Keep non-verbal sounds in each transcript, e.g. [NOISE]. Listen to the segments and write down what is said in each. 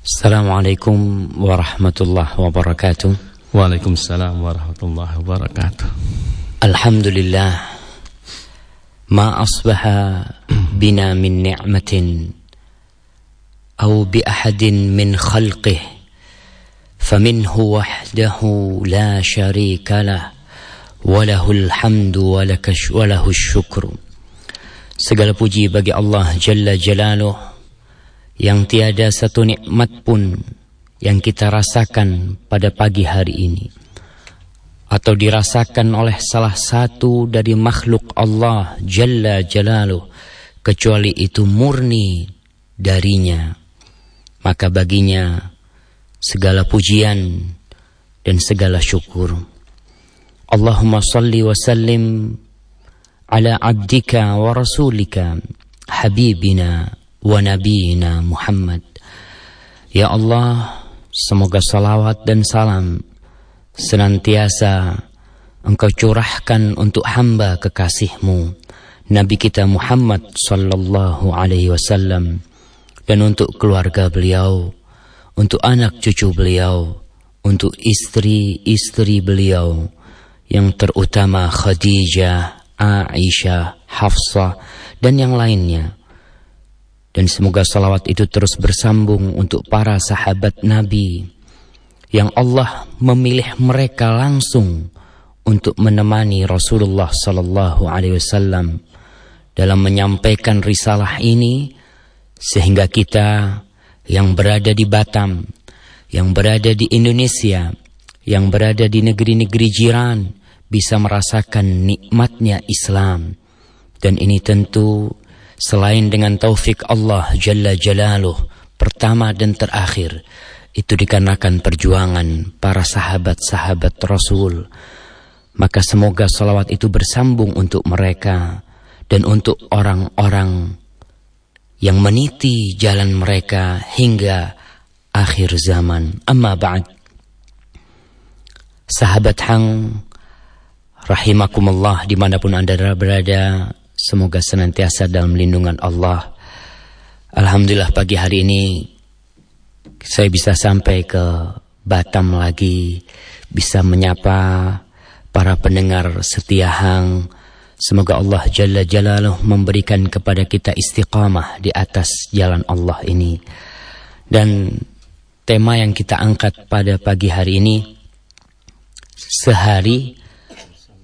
Assalamualaikum warahmatullahi wabarakatuh. Waalaikumsalam warahmatullahi wabarakatuh. Alhamdulillah Ma asbaha bina min ni'matin Au bi ahadin min khalqih Faminhu wahdahu la sharika lah Walahul hamdu walakash, walahu syukru Segala puji bagi Allah Jalla Jalaluh. Yang tiada satu nikmat pun yang kita rasakan pada pagi hari ini. Atau dirasakan oleh salah satu dari makhluk Allah Jalla Jalaluh kecuali itu murni darinya. Maka baginya segala pujian dan segala syukur. Allahumma salli wa sallim ala abdika wa rasulika habibina wa nabiyina Muhammad Ya Allah semoga salawat dan salam senantiasa engkau curahkan untuk hamba kekasihmu Nabi kita Muhammad sallallahu alaihi wasallam dan untuk keluarga beliau untuk anak cucu beliau untuk istri-istri beliau yang terutama Khadijah Aisyah, Hafsah, dan yang lainnya. Dan semoga salawat itu terus bersambung untuk para sahabat Nabi yang Allah memilih mereka langsung untuk menemani Rasulullah sallallahu alaihi wasallam dalam menyampaikan risalah ini sehingga kita yang berada di Batam, yang berada di Indonesia, yang berada di negeri-negeri jiran bisa merasakan nikmatnya Islam. Dan ini tentu selain dengan taufik Allah Jalla Jalaluh pertama dan terakhir itu dikarenakan perjuangan para sahabat-sahabat Rasul. Maka semoga salawat itu bersambung untuk mereka dan untuk orang-orang yang meniti jalan mereka hingga akhir zaman. Amma ba'd. Sahabat Hang Rahimakumullah di mana pun anda berada Semoga senantiasa dalam lindungan Allah. Alhamdulillah pagi hari ini Saya bisa sampai ke Batam lagi Bisa menyapa para pendengar setia hang. Semoga Allah Jalla Jalaluh memberikan kepada kita istiqamah di atas jalan Allah ini. Dan tema yang kita angkat pada pagi hari ini Sehari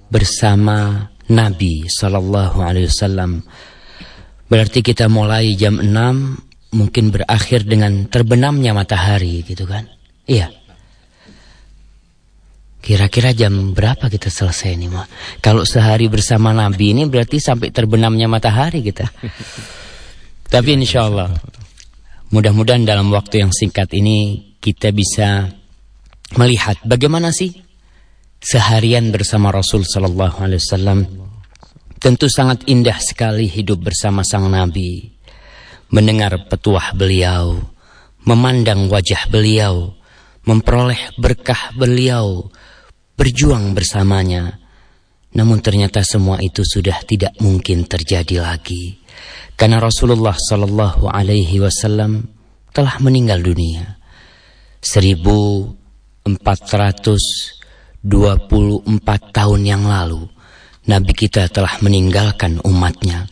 bersama Nabi Sallallahu Alaihi Wasallam. Berarti kita mulai jam 6 mungkin berakhir dengan terbenamnya matahari gitu kan? Iya. Kira-kira jam berapa kita selesai nih, Ma? Kalau sehari bersama Nabi ini berarti sampai terbenamnya matahari kita. [LAUGHS] Tapi insya Allah, mudah-mudahan dalam waktu yang singkat ini kita bisa melihat bagaimana sih seharian bersama Rasul Sallallahu Alaihi Wasallam. Tentu sangat indah sekali hidup bersama sang Nabi, mendengar petuah beliau, memandang wajah beliau, memperoleh berkah beliau, berjuang bersamanya. Namun ternyata semua itu sudah tidak mungkin terjadi lagi. Karena Rasulullah Sallallahu Alaihi Wasallam telah meninggal dunia. 1400 24 tahun yang lalu Nabi kita telah meninggalkan umatnya.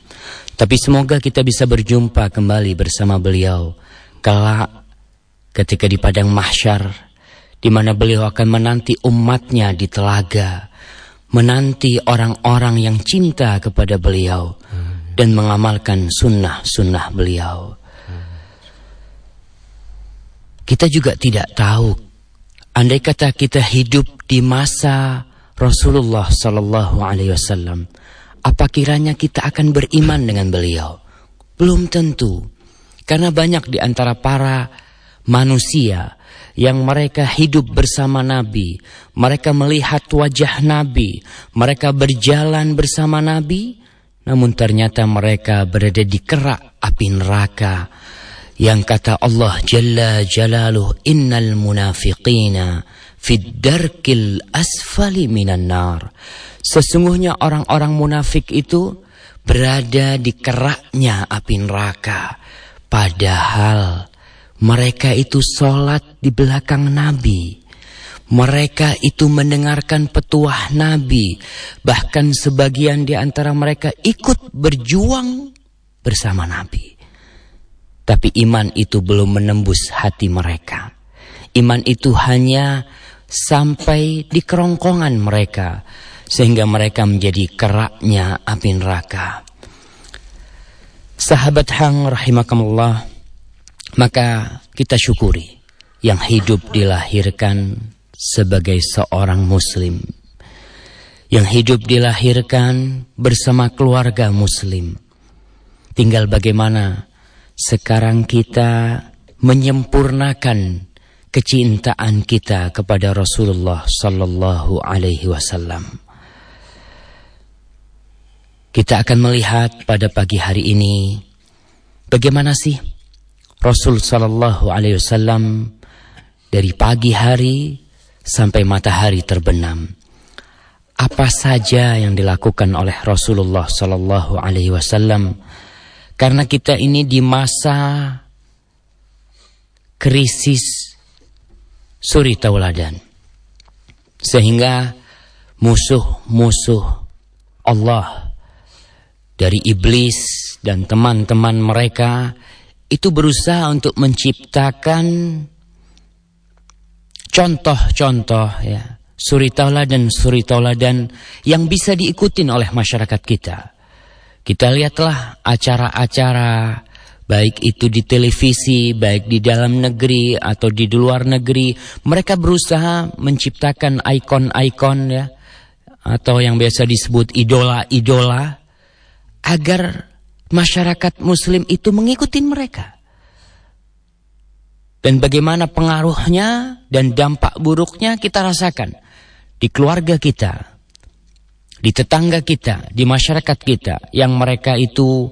Tapi semoga kita bisa berjumpa kembali bersama beliau Kelak ketika di padang mahsyar di mana beliau akan menanti umatnya di telaga Menanti orang-orang yang cinta kepada beliau Dan mengamalkan sunnah-sunnah beliau. Kita juga tidak tahu Andai kata kita hidup di masa Rasulullah Sallallahu Alaihi Wasallam, apa kiranya kita akan beriman dengan beliau? Belum tentu, karena banyak di antara para manusia yang mereka hidup bersama Nabi, mereka melihat wajah Nabi, mereka berjalan bersama Nabi, namun ternyata mereka berada di kerak api neraka yang kata Allah Jalla Jalaluh innal munafiqina fid darkil asfali minan nar sesungguhnya orang-orang munafik itu berada di keraknya api neraka padahal Mereka itu sholat di belakang Nabi. Mereka itu mendengarkan petuah Nabi. Bahkan sebagian di antara mereka ikut berjuang bersama Nabi. Tapi iman itu belum menembus hati mereka. Iman itu hanya sampai di kerongkongan mereka. Sehingga mereka menjadi keraknya api neraka. Sahabat Hang rahimakumullah. Maka kita syukuri yang hidup dilahirkan sebagai seorang muslim. Yang hidup dilahirkan bersama keluarga muslim. Tinggal bagaimana sekarang kita menyempurnakan kecintaan kita kepada Rasulullah sallallahu alaihi wasallam. Kita akan melihat pada pagi hari ini bagaimana sih Rasul sallallahu alaihi wasallam dari pagi hari sampai matahari terbenam. Apa saja yang dilakukan oleh Rasulullah sallallahu alaihi wasallam karena kita ini di masa krisis suri tauladan. Sehingga musuh-musuh Allah dari iblis dan teman-teman mereka itu berusaha untuk menciptakan contoh-contoh ya suri tauladan suri tauladan yang bisa diikutin oleh masyarakat kita. Kita lihatlah acara-acara baik itu di televisi, baik di dalam negeri atau di luar negeri, mereka berusaha menciptakan ikon-ikon ya atau yang biasa disebut idola-idola agar masyarakat muslim itu mengikuti mereka. Dan bagaimana pengaruhnya dan dampak buruknya kita rasakan di keluarga kita, di tetangga kita, di masyarakat kita yang mereka itu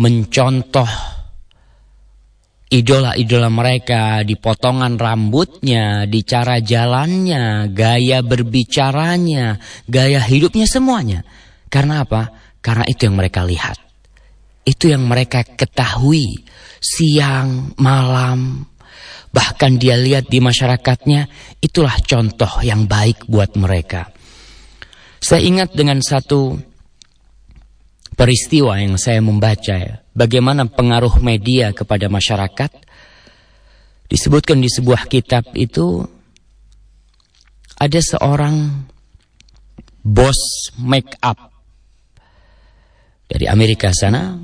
mencontoh idola-idola mereka di potongan rambutnya, di cara jalannya, gaya berbicaranya, gaya hidupnya semuanya. Karena apa? Karena itu yang mereka lihat. Itu yang mereka ketahui siang, malam. Bahkan dia lihat di masyarakatnya, itulah contoh yang baik buat mereka. Saya ingat dengan satu peristiwa yang saya membaca ya. Bagaimana pengaruh media kepada masyarakat. Disebutkan di sebuah kitab itu ada seorang bos make up dari Amerika sana.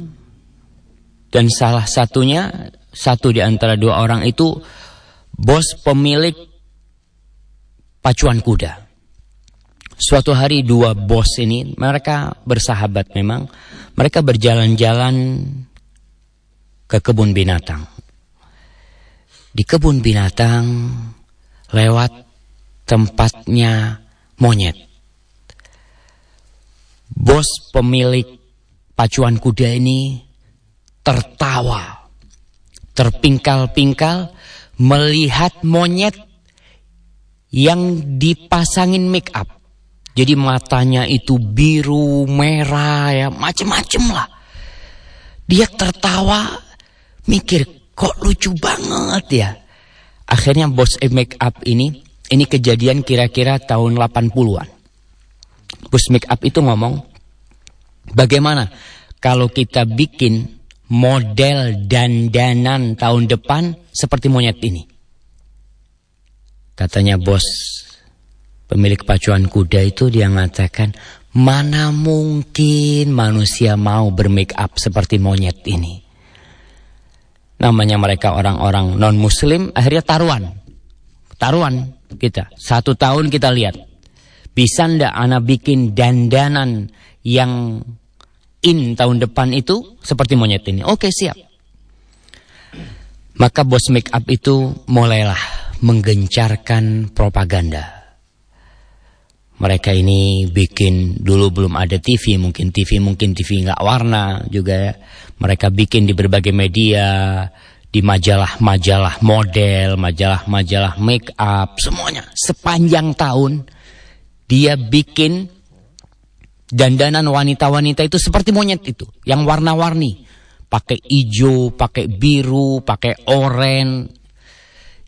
Dan salah satunya satu di antara dua orang itu bos pemilik pacuan kuda. Suatu hari dua bos ini mereka bersahabat memang mereka berjalan-jalan ke kebun binatang. Di kebun binatang lewat tempatnya monyet. Bos pemilik pacuan kuda ini tertawa, terpingkal-pingkal melihat monyet yang dipasangin make up. Jadi matanya itu biru, merah, ya macem-macem lah. Dia tertawa, mikir kok lucu banget ya. Akhirnya bos e make up ini, ini kejadian kira-kira tahun 80-an. Bos make up itu ngomong, bagaimana kalau kita bikin model dandanan tahun depan seperti monyet ini? Katanya bos pemilik pacuan kuda itu dia mengatakan mana mungkin manusia mau bermake up seperti monyet ini. Namanya mereka orang-orang non muslim akhirnya taruhan. Taruhan kita. Satu tahun kita lihat. Bisa ndak anak bikin dandanan yang in tahun depan itu seperti monyet ini. Oke siap. Maka bos make up itu mulailah menggencarkan propaganda mereka ini bikin dulu belum ada TV mungkin TV mungkin TV nggak warna juga ya. Mereka bikin di berbagai media di majalah-majalah model majalah-majalah make up semuanya. Sepanjang tahun dia bikin dandanan wanita-wanita itu seperti monyet itu yang warna-warni. Pakai hijau pakai biru pakai oranye.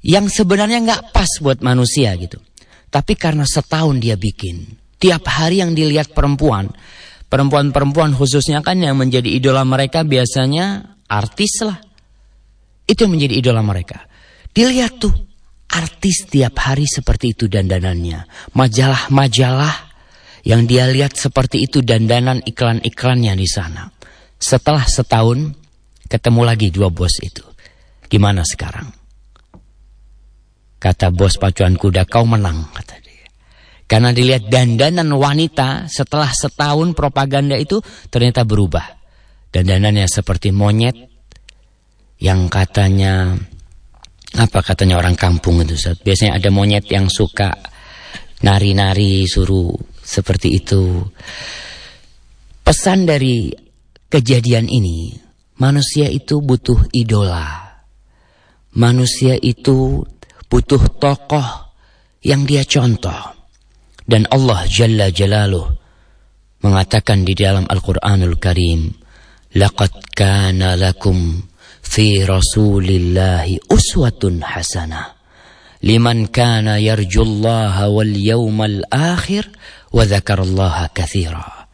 Yang sebenarnya nggak pas buat manusia gitu. Tapi karena setahun dia bikin, tiap hari yang dilihat perempuan, perempuan-perempuan khususnya kan yang menjadi idola mereka biasanya artis lah. Itu yang menjadi idola mereka. Dilihat tuh, artis tiap hari seperti itu dandanannya. Majalah-majalah yang dia lihat seperti itu dandanan iklan-iklannya di sana. Setelah setahun, ketemu lagi dua bos itu. Gimana sekarang? Kata bos pacuan kuda, kau menang, kata dia. Karena dilihat dandanan wanita setelah setahun propaganda itu ternyata berubah. Dandanannya seperti monyet yang katanya apa katanya orang kampung itu Biasanya ada monyet yang suka nari-nari suruh seperti itu. Pesan dari kejadian ini, manusia itu butuh idola. Manusia itu butuh tokoh yang dia contoh. Dan Allah Jalla Jalaluh mengatakan di dalam Al-Quranul Karim, Laqad kana lakum fi rasulillahi uswatun hasanah. Liman kana yarjullaha wal yawmal akhir wa dzakarallaha katsira.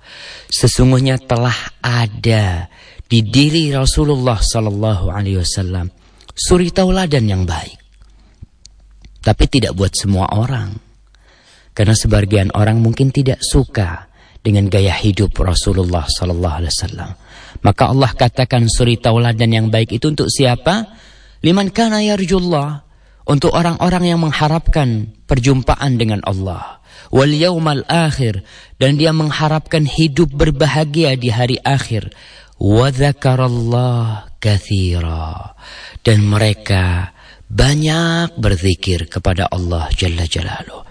Sesungguhnya telah ada di diri Rasulullah sallallahu alaihi wasallam suri tauladan yang baik tapi tidak buat semua orang. Karena sebagian orang mungkin tidak suka dengan gaya hidup Rasulullah sallallahu alaihi wasallam. Maka Allah katakan suri tauladan yang baik itu untuk siapa? Liman kana yarjullah, untuk orang-orang yang mengharapkan perjumpaan dengan Allah. Wal yaumal akhir dan dia mengharapkan hidup berbahagia di hari akhir. Wa dzakarallah katsira. Dan mereka banyak berzikir kepada Allah Jalla Jalaluh.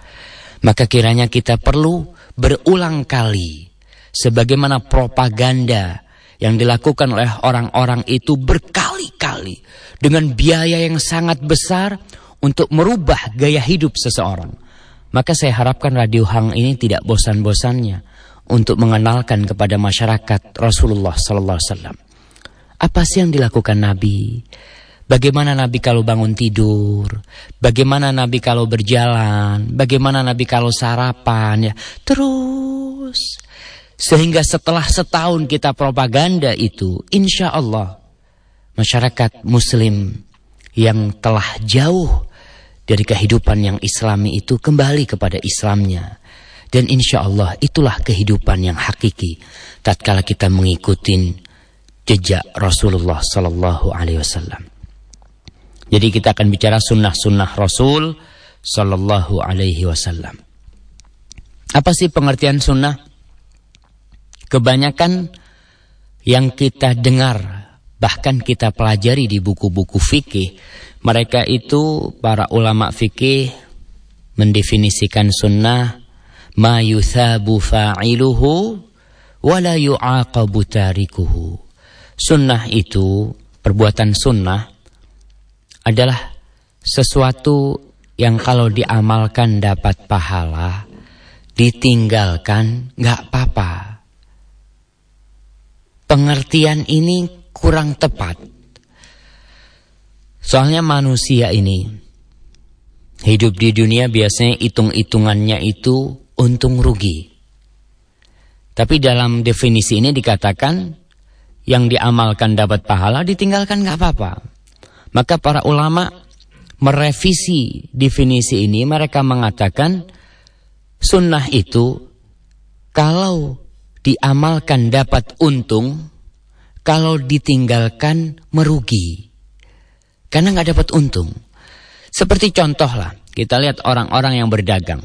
Maka kiranya kita perlu berulang kali sebagaimana propaganda yang dilakukan oleh orang-orang itu berkali-kali dengan biaya yang sangat besar untuk merubah gaya hidup seseorang. Maka saya harapkan Radio Hang ini tidak bosan-bosannya untuk mengenalkan kepada masyarakat Rasulullah sallallahu alaihi wasallam. Apa sih yang dilakukan Nabi? Bagaimana Nabi kalau bangun tidur? Bagaimana Nabi kalau berjalan? Bagaimana Nabi kalau sarapan? Ya, terus sehingga setelah setahun kita propaganda itu, insya Allah masyarakat Muslim yang telah jauh dari kehidupan yang Islami itu kembali kepada Islamnya. Dan insya Allah itulah kehidupan yang hakiki. Tatkala kita mengikuti jejak Rasulullah Sallallahu Alaihi Wasallam. Jadi kita akan bicara sunnah-sunnah Rasul Sallallahu Alaihi Wasallam. Apa sih pengertian sunnah? Kebanyakan yang kita dengar, bahkan kita pelajari di buku-buku fikih, mereka itu para ulama fikih mendefinisikan sunnah ma yuthabu fa'iluhu wa la yu'aqabu tarikuhu. Sunnah itu, perbuatan sunnah adalah sesuatu yang kalau diamalkan dapat pahala, ditinggalkan nggak apa-apa. Pengertian ini kurang tepat. Soalnya manusia ini hidup di dunia biasanya hitung-hitungannya itu untung rugi. Tapi dalam definisi ini dikatakan yang diamalkan dapat pahala, ditinggalkan nggak apa-apa. Maka para ulama merevisi definisi ini, mereka mengatakan sunnah itu kalau diamalkan dapat untung, kalau ditinggalkan merugi. Karena nggak dapat untung. Seperti contoh lah, kita lihat orang-orang yang berdagang.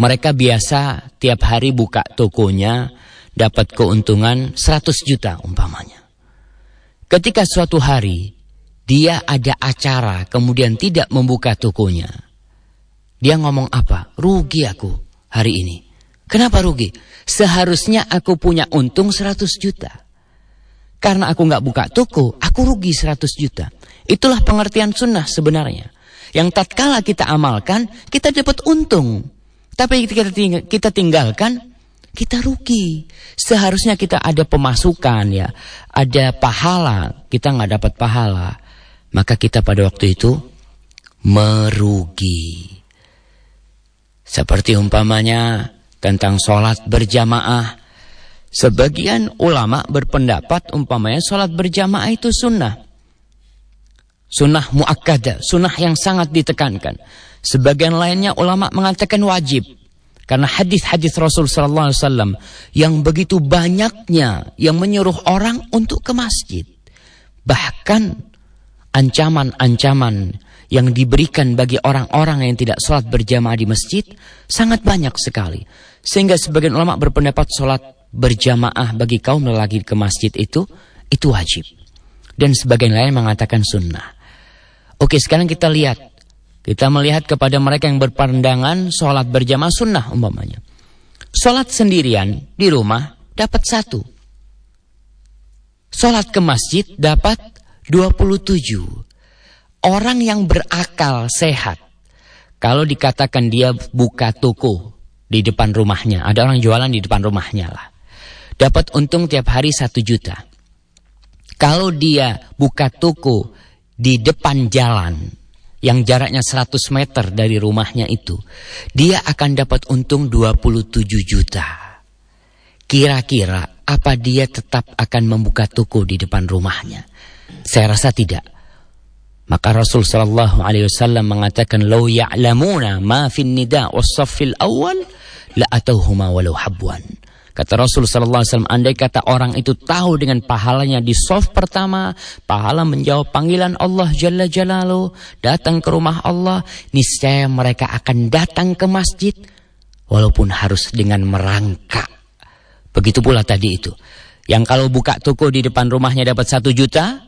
Mereka biasa tiap hari buka tokonya dapat keuntungan 100 juta umpamanya. Ketika suatu hari dia ada acara kemudian tidak membuka tokonya. Dia ngomong apa? Rugi aku hari ini. Kenapa rugi? Seharusnya aku punya untung 100 juta. Karena aku nggak buka toko, aku rugi 100 juta. Itulah pengertian sunnah sebenarnya. Yang tatkala kita amalkan, kita dapat untung. Tapi kita tinggalkan, kita rugi. Seharusnya kita ada pemasukan ya, ada pahala, kita nggak dapat pahala. Maka kita pada waktu itu merugi. Seperti umpamanya tentang sholat berjamaah. Sebagian ulama berpendapat umpamanya sholat berjamaah itu sunnah. Sunnah muakkada, sunnah yang sangat ditekankan. Sebagian lainnya ulama mengatakan wajib. Karena hadis-hadis Rasul sallallahu alaihi wasallam yang begitu banyaknya yang menyuruh orang untuk ke masjid. Bahkan ancaman-ancaman yang diberikan bagi orang-orang yang tidak sholat berjamaah di masjid sangat banyak sekali. Sehingga sebagian ulama berpendapat sholat berjamaah bagi kaum lelaki ke masjid itu, itu wajib. Dan sebagian lain mengatakan sunnah. Oke sekarang kita lihat. Kita melihat kepada mereka yang berpandangan sholat berjamaah sunnah umpamanya. Sholat sendirian di rumah dapat satu. Sholat ke masjid dapat 27. Orang yang berakal sehat, kalau dikatakan dia buka toko di depan rumahnya, ada orang jualan di depan rumahnya lah, dapat untung tiap hari satu juta. Kalau dia buka toko di depan jalan, yang jaraknya 100 meter dari rumahnya itu, dia akan dapat untung 27 juta. Kira-kira apa dia tetap akan membuka toko di depan rumahnya? Saya rasa tidak. Maka Rasul sallallahu alaihi wasallam mengatakan "Lau ya'lamuna ma fin nida was saffil awal la atauhuma walau habwan." Kata Rasul sallallahu alaihi wasallam, andai kata orang itu tahu dengan pahalanya di soft pertama, pahala menjawab panggilan Allah Jalla Jalalu, datang ke rumah Allah, niscaya mereka akan datang ke masjid walaupun harus dengan merangkak. Begitu pula tadi itu. Yang kalau buka toko di depan rumahnya dapat satu juta,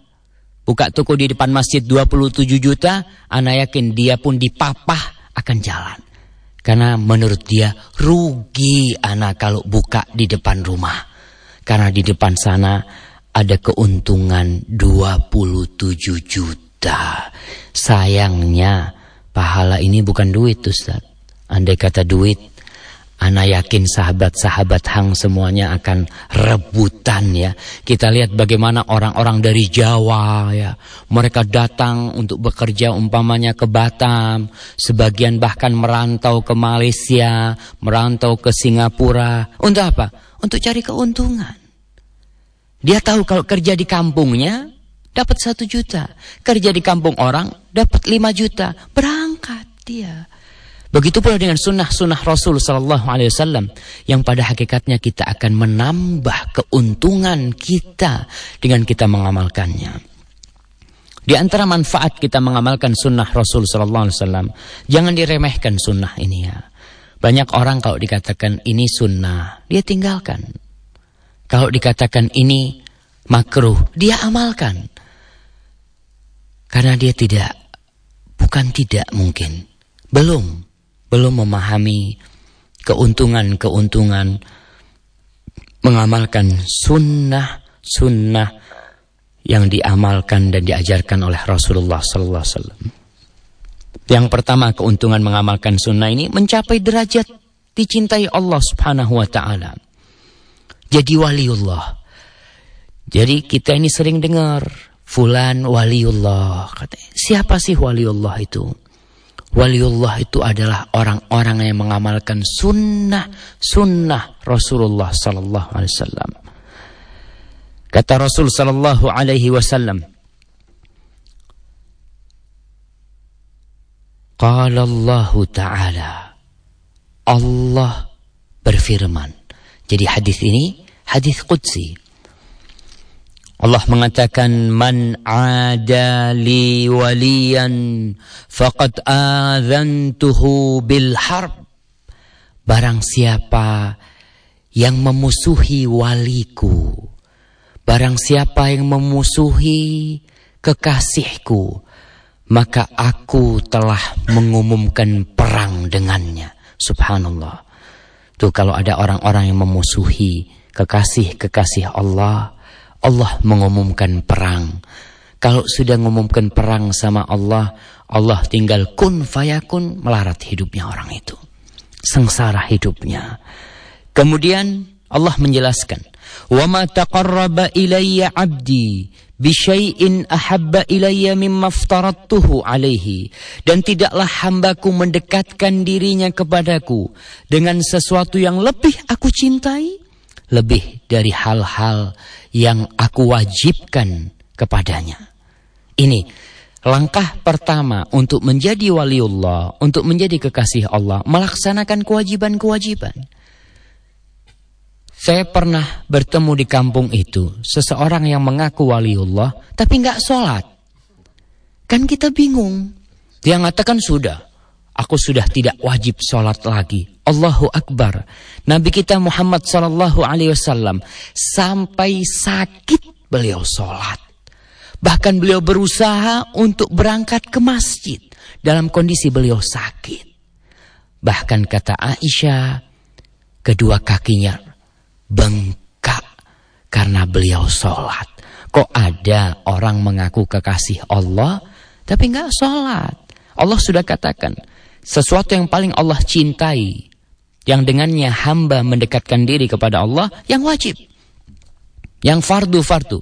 buka toko di depan masjid 27 juta, anak yakin dia pun dipapah akan jalan. Karena menurut dia rugi anak kalau buka di depan rumah. Karena di depan sana ada keuntungan 27 juta. Sayangnya pahala ini bukan duit Ustaz. Andai kata duit Ana yakin sahabat-sahabat Hang semuanya akan rebutan ya. Kita lihat bagaimana orang-orang dari Jawa ya. Mereka datang untuk bekerja umpamanya ke Batam. Sebagian bahkan merantau ke Malaysia. Merantau ke Singapura. Untuk apa? Untuk cari keuntungan. Dia tahu kalau kerja di kampungnya dapat satu juta. Kerja di kampung orang dapat lima juta. Berangkat dia. Begitu pula dengan sunnah-sunnah Rasul Sallallahu Alaihi Wasallam yang pada hakikatnya kita akan menambah keuntungan kita dengan kita mengamalkannya. Di antara manfaat kita mengamalkan sunnah Rasul Sallallahu Alaihi Wasallam, jangan diremehkan sunnah ini ya. Banyak orang kalau dikatakan ini sunnah, dia tinggalkan. Kalau dikatakan ini makruh, dia amalkan. Karena dia tidak, bukan tidak mungkin, belum belum memahami keuntungan-keuntungan mengamalkan sunnah-sunnah yang diamalkan dan diajarkan oleh Rasulullah sallallahu alaihi wasallam. Yang pertama keuntungan mengamalkan sunnah ini mencapai derajat dicintai Allah Subhanahu wa taala. Jadi waliullah. Jadi kita ini sering dengar fulan waliullah. Siapa sih waliullah itu? Waliullah itu adalah orang-orang yang mengamalkan sunnah sunnah Rasulullah sallallahu alaihi wasallam. Kata Rasul sallallahu alaihi wasallam, Qala Allah Ta'ala Allah berfirman. Jadi hadis ini hadis qudsi. Allah mengatakan man adali waliyan faqad adzantuhu bil harb. Barang siapa yang memusuhi waliku barang siapa yang memusuhi kekasihku maka aku telah mengumumkan perang dengannya. Subhanallah. Tuh kalau ada orang-orang yang memusuhi kekasih-kekasih Allah Allah mengumumkan perang. Kalau sudah mengumumkan perang sama Allah, Allah tinggal kun fayakun melarat hidupnya orang itu. Sengsara hidupnya. Kemudian Allah menjelaskan, Wa ma taqarraba ilayya 'abdi bisyai'in ahabba ilayya mimma alaihi dan tidaklah hambaku mendekatkan dirinya kepadaku dengan sesuatu yang lebih aku cintai lebih dari hal-hal yang aku wajibkan kepadanya ini langkah pertama untuk menjadi waliullah untuk menjadi kekasih Allah melaksanakan kewajiban-kewajiban saya pernah bertemu di kampung itu seseorang yang mengaku waliullah tapi nggak sholat. Kan kita bingung. Dia mengatakan sudah, aku sudah tidak wajib sholat lagi. Allahu Akbar. Nabi kita Muhammad Sallallahu Alaihi Wasallam sampai sakit beliau sholat. Bahkan beliau berusaha untuk berangkat ke masjid dalam kondisi beliau sakit. Bahkan kata Aisyah, kedua kakinya bengkak karena beliau sholat. Kok ada orang mengaku kekasih Allah tapi nggak sholat? Allah sudah katakan sesuatu yang paling Allah cintai yang dengannya hamba mendekatkan diri kepada Allah yang wajib, yang fardu-fardu.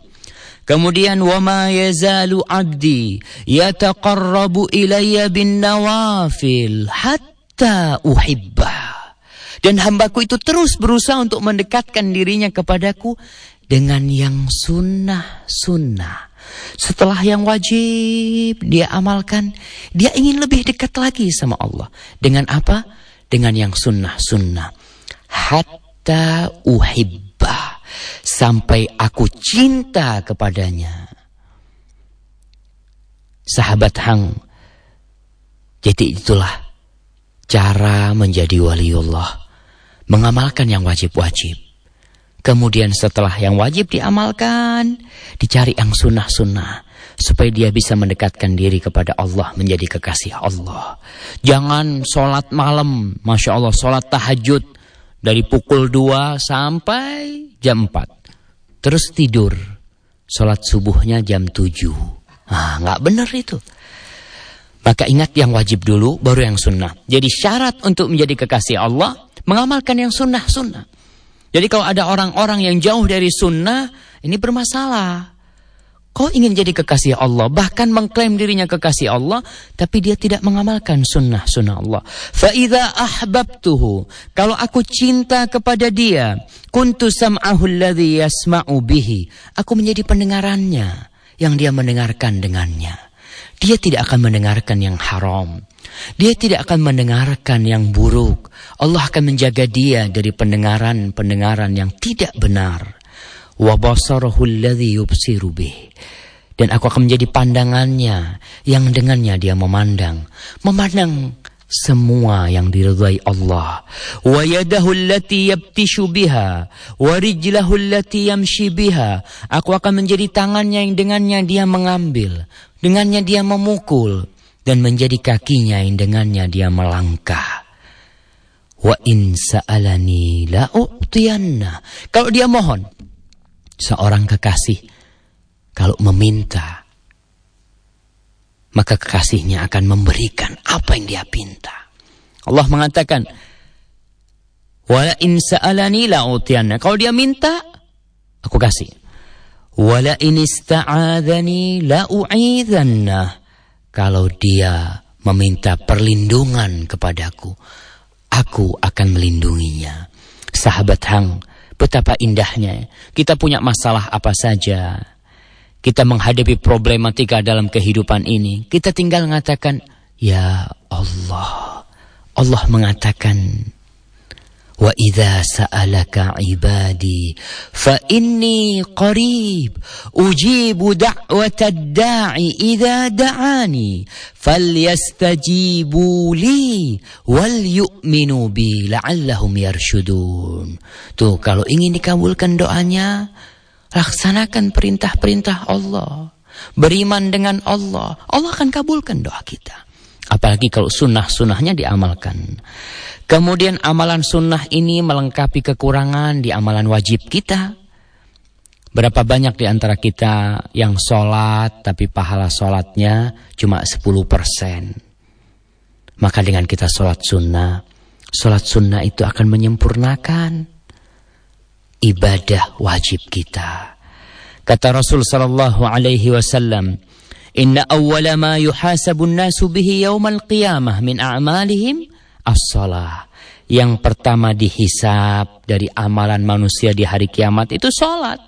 Kemudian wama yazalu abdi yataqarrabu ilayya bin nawafil hatta uhibbah. Dan hambaku itu terus berusaha untuk mendekatkan dirinya kepadaku dengan yang sunnah-sunnah. Setelah yang wajib dia amalkan, dia ingin lebih dekat lagi sama Allah. Dengan apa? Dengan yang sunnah-sunnah. Hatta uhibbah. Sampai aku cinta kepadanya. Sahabat Hang. Jadi itulah cara menjadi waliullah mengamalkan yang wajib-wajib. Kemudian setelah yang wajib diamalkan, dicari yang sunnah-sunnah. Supaya dia bisa mendekatkan diri kepada Allah menjadi kekasih Allah. Jangan sholat malam, Masya Allah sholat tahajud. Dari pukul 2 sampai jam 4. Terus tidur. Sholat subuhnya jam 7. Nah, nggak benar itu. Maka ingat yang wajib dulu, baru yang sunnah. Jadi syarat untuk menjadi kekasih Allah, mengamalkan yang sunnah-sunnah. Jadi kalau ada orang-orang yang jauh dari sunnah, ini bermasalah. Kau ingin jadi kekasih Allah, bahkan mengklaim dirinya kekasih Allah, tapi dia tidak mengamalkan sunnah-sunnah Allah. Fa'idha ahbabtuhu, kalau aku cinta kepada dia, kuntu sam'ahu alladhi yasma'u bihi, aku menjadi pendengarannya, yang dia mendengarkan dengannya. Dia tidak akan mendengarkan yang haram. Dia tidak akan mendengarkan yang buruk. Allah akan menjaga dia dari pendengaran-pendengaran yang tidak benar. Wa Dan aku akan menjadi pandangannya yang dengannya dia memandang. Memandang semua yang diridhai Allah. Wa yadahu allati yabtishu biha wa rijlahu allati yamshi biha. Aku akan menjadi tangannya yang dengannya dia mengambil, dengannya dia memukul dan menjadi kakinya yang dengannya dia melangkah. Wa in sa'alani la u'tiyanna. Kalau dia mohon, seorang kekasih kalau meminta maka kekasihnya akan memberikan apa yang dia pinta. Allah mengatakan, "Wala in sa'alani la u'tiyanna." Kalau dia minta, aku kasih. Wala in ista'adzani la u'idhanna. Kalau dia meminta perlindungan kepadaku, aku akan melindunginya. Sahabat Hang, betapa indahnya. Kita punya masalah apa saja kita menghadapi problematika dalam kehidupan ini, kita tinggal mengatakan, Ya Allah. Allah mengatakan, Wa idza sa'alaka ibadi fa inni qarib ujibu da'wata da'i idza da'ani falyastajibu li wal yu'minu bi la'allahum yarshudun. Tuh kalau ingin dikabulkan doanya laksanakan perintah-perintah Allah beriman dengan Allah Allah akan kabulkan doa kita Apalagi kalau sunnah-sunnahnya diamalkan. Kemudian amalan sunnah ini melengkapi kekurangan di amalan wajib kita. Berapa banyak di antara kita yang sholat tapi pahala sholatnya cuma 10%. Maka dengan kita sholat sunnah, sholat sunnah itu akan menyempurnakan ibadah wajib kita. Kata Rasul sallallahu alaihi wasallam, "Inna awwala ma yuhasabu an-nasu bihi yaumal qiyamah min a'malihim as-shalah." Yang pertama dihisap dari amalan manusia di hari kiamat itu salat.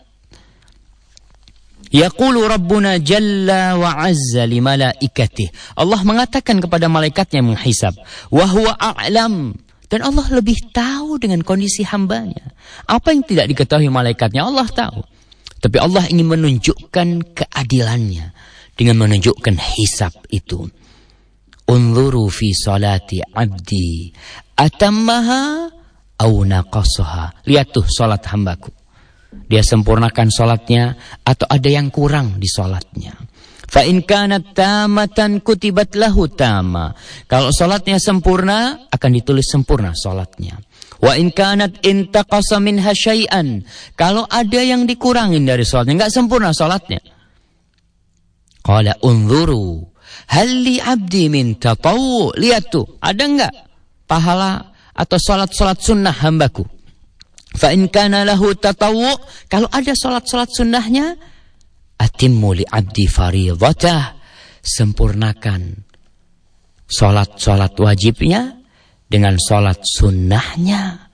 Yaqulu Rabbuna Jalla wa Azza li malaikatih. Allah mengatakan kepada malaikatnya menghisap, "Wa huwa a'lam." Dan Allah lebih tahu dengan kondisi hambanya. Apa yang tidak diketahui malaikatnya Allah tahu. Tapi Allah ingin menunjukkan keadilannya dengan menunjukkan hisap itu. Unzuru fi salati abdi atammaha au naqasaha. Lihat tuh salat hambaku. Dia sempurnakan sholatnya atau ada yang kurang di sholatnya. Fa in kanat tamatan kutibat lahu tama. Kalau sholatnya sempurna akan ditulis sempurna sholatnya. Wa in kanat intaqasa minha syai'an. Kalau ada yang dikurangin dari sholatnya, nggak sempurna sholatnya. Qala unzuru hal li abdi min tatawu. Lihat tuh, ada nggak pahala atau sholat-sholat sunnah hambaku? Fa in kana lahu tatawu, kalau ada salat-salat sunnahnya, atimmu li abdi fardhatah, sempurnakan salat-salat wajibnya dengan salat sunnahnya.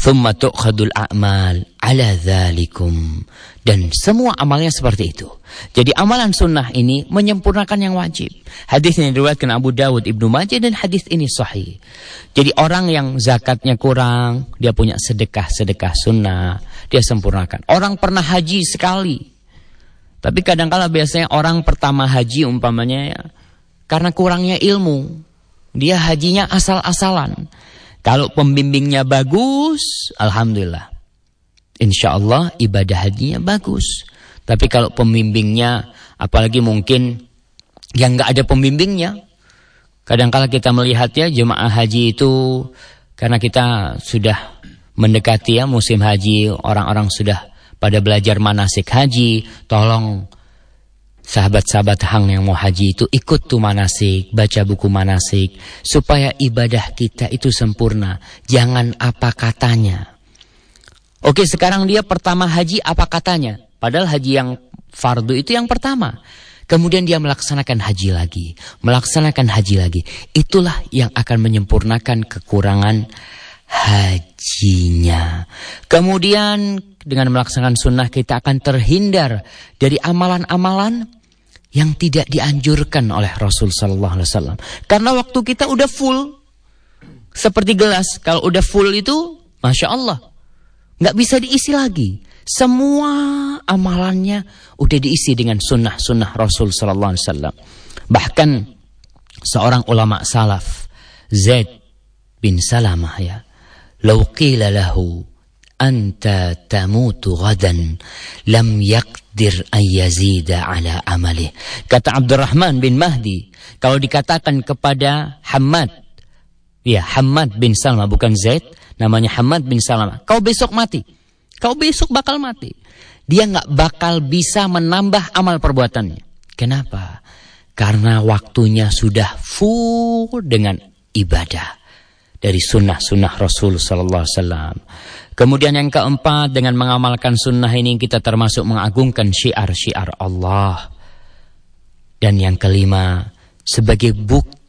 Thumma tu'khadul a'mal ala dhalikum. Dan semua amalnya seperti itu. Jadi amalan sunnah ini menyempurnakan yang wajib. Hadis ini diriwayatkan Abu Dawud, Ibnu Majah dan hadis ini sahih. Jadi orang yang zakatnya kurang, dia punya sedekah-sedekah sunnah, dia sempurnakan. Orang pernah haji sekali. Tapi kadang-kala biasanya orang pertama haji umpamanya ya, karena kurangnya ilmu. Dia hajinya asal-asalan. Kalau pembimbingnya bagus, alhamdulillah. Insya Allah ibadah hajinya bagus. Tapi kalau pembimbingnya, apalagi mungkin yang nggak ada pembimbingnya, kadang-kala kita melihat ya jemaah haji itu karena kita sudah mendekati ya musim haji, orang-orang sudah pada belajar manasik haji, tolong sahabat-sahabat hang yang mau haji itu ikut tuh manasik, baca buku manasik supaya ibadah kita itu sempurna. Jangan apa katanya. Oke, sekarang dia pertama haji apa katanya? Padahal haji yang fardu itu yang pertama. Kemudian dia melaksanakan haji lagi, melaksanakan haji lagi. Itulah yang akan menyempurnakan kekurangan hajinya. Kemudian dengan melaksanakan sunnah kita akan terhindar dari amalan-amalan yang tidak dianjurkan oleh Rasul Sallallahu Alaihi Wasallam. Karena waktu kita udah full, seperti gelas, kalau udah full itu, masya Allah, nggak bisa diisi lagi. Semua amalannya udah diisi dengan sunnah-sunnah Rasul Sallallahu Alaihi Wasallam. Bahkan seorang ulama salaf, Zaid bin Salamah ya, "Lau qila lahu anta tamutu ghadan lam yaqdir an ala amalih. Kata Abdurrahman bin Mahdi, kalau dikatakan kepada Hamad, ya Hamad bin Salma bukan Zaid, namanya Hamad bin Salma, kau besok mati. Kau besok bakal mati. Dia nggak bakal bisa menambah amal perbuatannya. Kenapa? Karena waktunya sudah full dengan ibadah dari sunnah-sunnah Rasul Sallallahu Alaihi Wasallam. Kemudian yang keempat dengan mengamalkan sunnah ini kita termasuk mengagungkan syiar-syiar Allah. Dan yang kelima sebagai bukti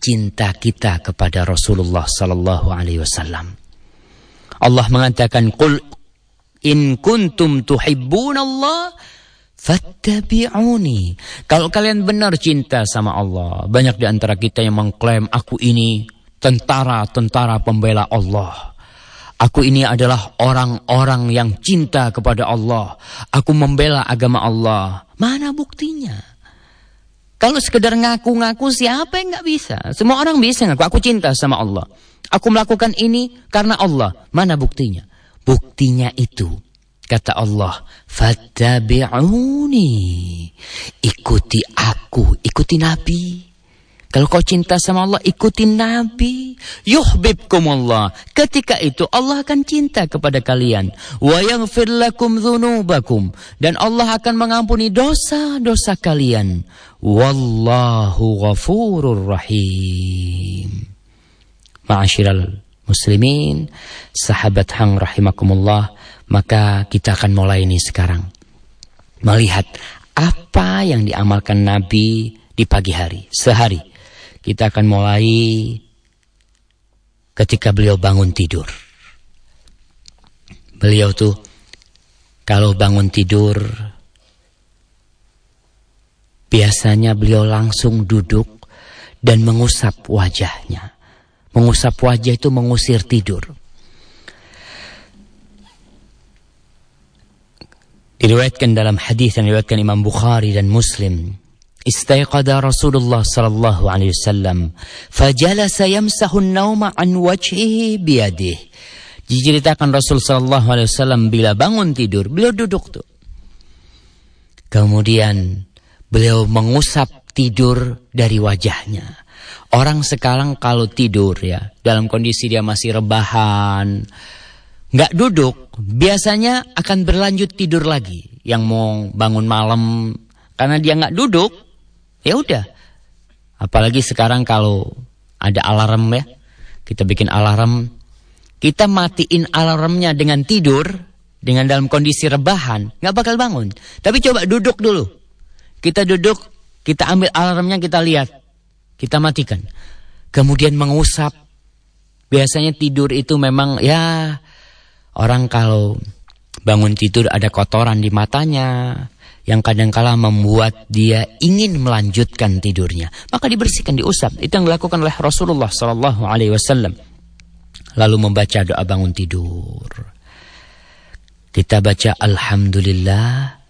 cinta kita kepada Rasulullah sallallahu alaihi wasallam. Allah mengatakan qul in kuntum tuhibbunallah fattabi'uni. Kalau kalian benar cinta sama Allah, banyak di antara kita yang mengklaim aku ini tentara-tentara pembela Allah. Aku ini adalah orang-orang yang cinta kepada Allah. Aku membela agama Allah. Mana buktinya? Kalau sekedar ngaku-ngaku siapa yang nggak bisa? Semua orang bisa ngaku. Aku cinta sama Allah. Aku melakukan ini karena Allah. Mana buktinya? Buktinya itu kata Allah, "Fattabi'uni." Ikuti aku, ikuti Nabi. Kalau kau cinta sama Allah, ikuti Nabi. Yuhbibkum Allah. Ketika itu Allah akan cinta kepada kalian. Wa yaghfir lakum dhunubakum. Dan Allah akan mengampuni dosa-dosa kalian. Wallahu ghafurur rahim. Ma'asyiral muslimin, sahabat hang rahimakumullah, maka kita akan mulai ini sekarang. Melihat apa yang diamalkan Nabi di pagi hari, sehari. Kita akan mulai ketika beliau bangun tidur. Beliau tuh kalau bangun tidur biasanya beliau langsung duduk dan mengusap wajahnya. Mengusap wajah itu mengusir tidur. Diriwayatkan dalam hadis yang diriwayatkan Imam Bukhari dan Muslim. Istayqada Rasulullah sallallahu alaihi wasallam fajalasa yamsahu an-nauma an wajhihi biyadihi. Diceritakan Rasul sallallahu alaihi wasallam bila bangun tidur, beliau duduk tuh. Kemudian beliau mengusap tidur dari wajahnya. Orang sekarang kalau tidur ya, dalam kondisi dia masih rebahan, nggak duduk, biasanya akan berlanjut tidur lagi. Yang mau bangun malam, karena dia nggak duduk, ya udah. Apalagi sekarang kalau ada alarm ya, kita bikin alarm, kita matiin alarmnya dengan tidur, dengan dalam kondisi rebahan, nggak bakal bangun. Tapi coba duduk dulu. Kita duduk, kita ambil alarmnya, kita lihat kita matikan. Kemudian mengusap. Biasanya tidur itu memang ya orang kalau bangun tidur ada kotoran di matanya yang kadangkala membuat dia ingin melanjutkan tidurnya. Maka dibersihkan, diusap. Itu yang dilakukan oleh Rasulullah Sallallahu Alaihi Wasallam. Lalu membaca doa bangun tidur. Kita baca Alhamdulillah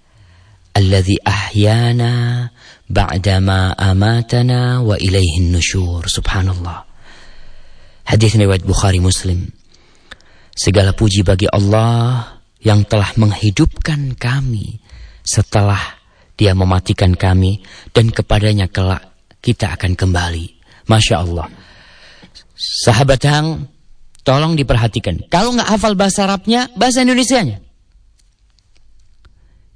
Alladhi ahyana ba'dama amatana wa ilaihin nusyur. Subhanallah. Hadis riwayat Bukhari Muslim. Segala puji bagi Allah yang telah menghidupkan kami setelah dia mematikan kami dan kepadanya kelak kita akan kembali. Masya Allah. Sahabat Hang, tolong diperhatikan. Kalau nggak hafal bahasa Arabnya, bahasa Indonesianya.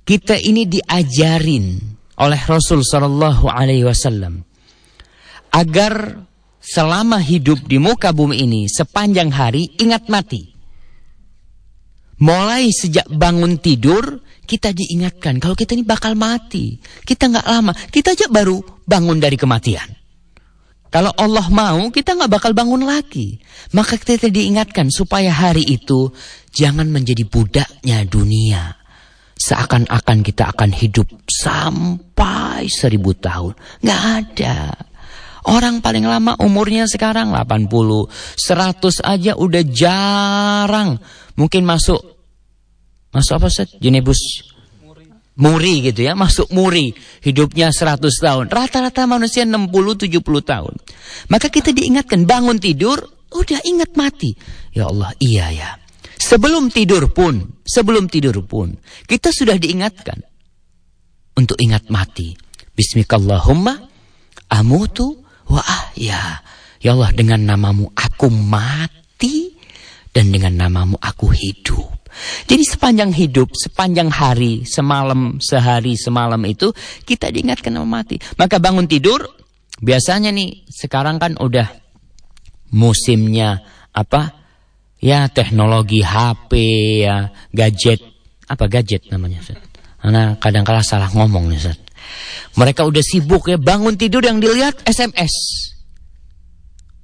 Kita ini diajarin oleh Rasul Shallallahu Alaihi Wasallam agar selama hidup di muka bumi ini sepanjang hari ingat mati. Mulai sejak bangun tidur kita diingatkan kalau kita ini bakal mati. Kita nggak lama, kita aja baru bangun dari kematian. Kalau Allah mau kita nggak bakal bangun lagi. Maka kita diingatkan supaya hari itu jangan menjadi budaknya dunia seakan-akan kita akan hidup sampai seribu tahun. Nggak ada. Orang paling lama umurnya sekarang 80, 100 aja udah jarang. Mungkin masuk, masuk apa sih? Jenebus muri gitu ya, masuk muri. Hidupnya 100 tahun. Rata-rata manusia 60-70 tahun. Maka kita diingatkan bangun tidur, udah ingat mati. Ya Allah, iya ya. Sebelum tidur pun, sebelum tidur pun, kita sudah diingatkan untuk ingat mati. Bismillahirrahmanirrahim. Amutu wa ahya. Ya Allah dengan namamu aku mati dan dengan namamu aku hidup. Jadi sepanjang hidup, sepanjang hari, semalam, sehari, semalam itu kita diingatkan nama mati. Maka bangun tidur, biasanya nih sekarang kan udah musimnya apa? ya teknologi HP ya gadget apa gadget namanya Ustaz? Karena kadang kala salah ngomong nih Ustaz. Mereka udah sibuk ya bangun tidur yang dilihat SMS.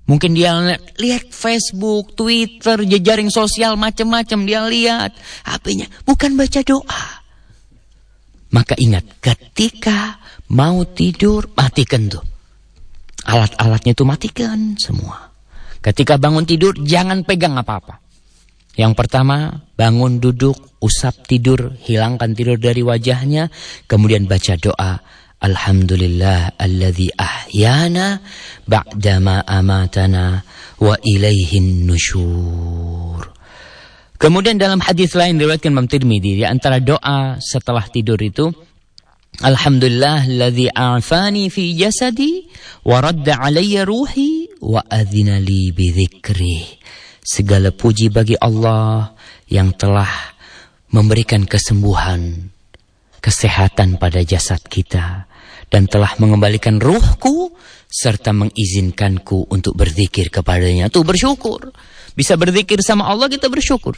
Mungkin dia lihat Facebook, Twitter, jejaring sosial macam-macam dia lihat HP-nya, bukan baca doa. Maka ingat, ketika mau tidur matikan tuh. Alat-alatnya itu matikan semua. Ketika bangun tidur jangan pegang apa-apa. Yang pertama, bangun duduk, usap tidur, hilangkan tidur dari wajahnya, kemudian baca doa. Alhamdulillah alladhi ahyana ba'dama amatana wa ilaihin nusyur. Kemudian dalam hadis lain diriwayatkan Imam Tirmidzi di antara doa setelah tidur itu Alhamdulillah alladhi a'fani fi jasadi wa radda alayya ruhi wa adhina li bidzikri. Segala puji bagi Allah yang telah memberikan kesembuhan, kesehatan pada jasad kita dan telah mengembalikan ruhku serta mengizinkanku untuk berzikir kepadanya. Tuh bersyukur. Bisa berzikir sama Allah kita bersyukur.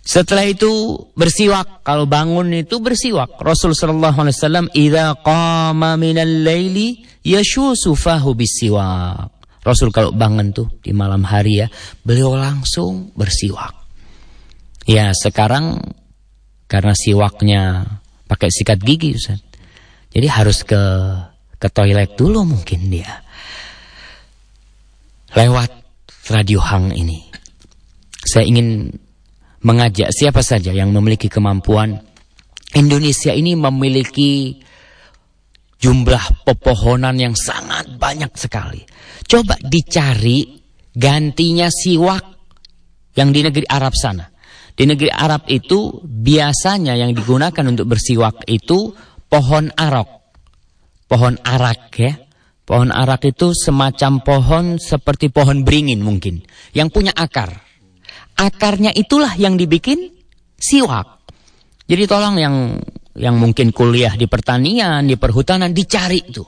Setelah itu bersiwak. Kalau bangun itu bersiwak. Rasul sallallahu alaihi wasallam idza qama minal laili yashusu bisiwak. Rasul kalau bangun tuh di malam hari ya, beliau langsung bersiwak. Ya, sekarang karena siwaknya pakai sikat gigi Ustaz. Jadi harus ke ke toilet dulu mungkin dia. Lewat radio Hang ini. Saya ingin mengajak siapa saja yang memiliki kemampuan. Indonesia ini memiliki jumlah pepohonan yang sangat banyak sekali. Coba dicari gantinya siwak yang di negeri Arab sana. Di negeri Arab itu biasanya yang digunakan untuk bersiwak itu pohon arok. Pohon arak ya. Pohon arak itu semacam pohon seperti pohon beringin mungkin. Yang punya akar. Akarnya itulah yang dibikin siwak. Jadi tolong yang yang mungkin kuliah di pertanian, di perhutanan dicari itu.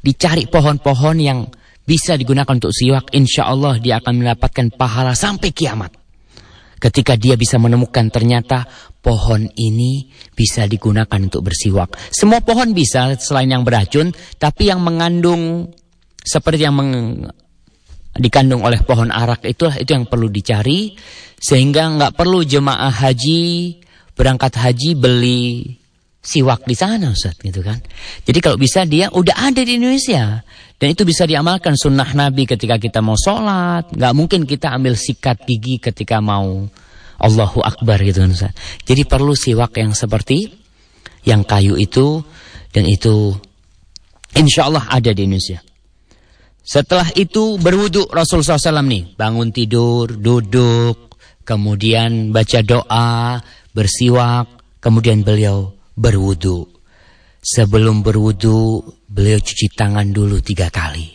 Dicari pohon-pohon yang bisa digunakan untuk siwak, insya Allah dia akan mendapatkan pahala sampai kiamat. Ketika dia bisa menemukan ternyata pohon ini bisa digunakan untuk bersiwak. Semua pohon bisa selain yang beracun, tapi yang mengandung seperti yang meng, dikandung oleh pohon arak itulah itu yang perlu dicari sehingga nggak perlu jemaah haji berangkat haji beli siwak di sana Ustaz gitu kan. Jadi kalau bisa dia udah ada di Indonesia dan itu bisa diamalkan sunnah Nabi ketika kita mau sholat. Nggak mungkin kita ambil sikat gigi ketika mau Allahu Akbar gitu. Jadi perlu siwak yang seperti yang kayu itu dan itu insya Allah ada di Indonesia. Setelah itu berwudu Rasulullah SAW nih bangun tidur, duduk, kemudian baca doa, bersiwak, kemudian beliau berwudu. Sebelum berwudu, beliau cuci tangan dulu tiga kali.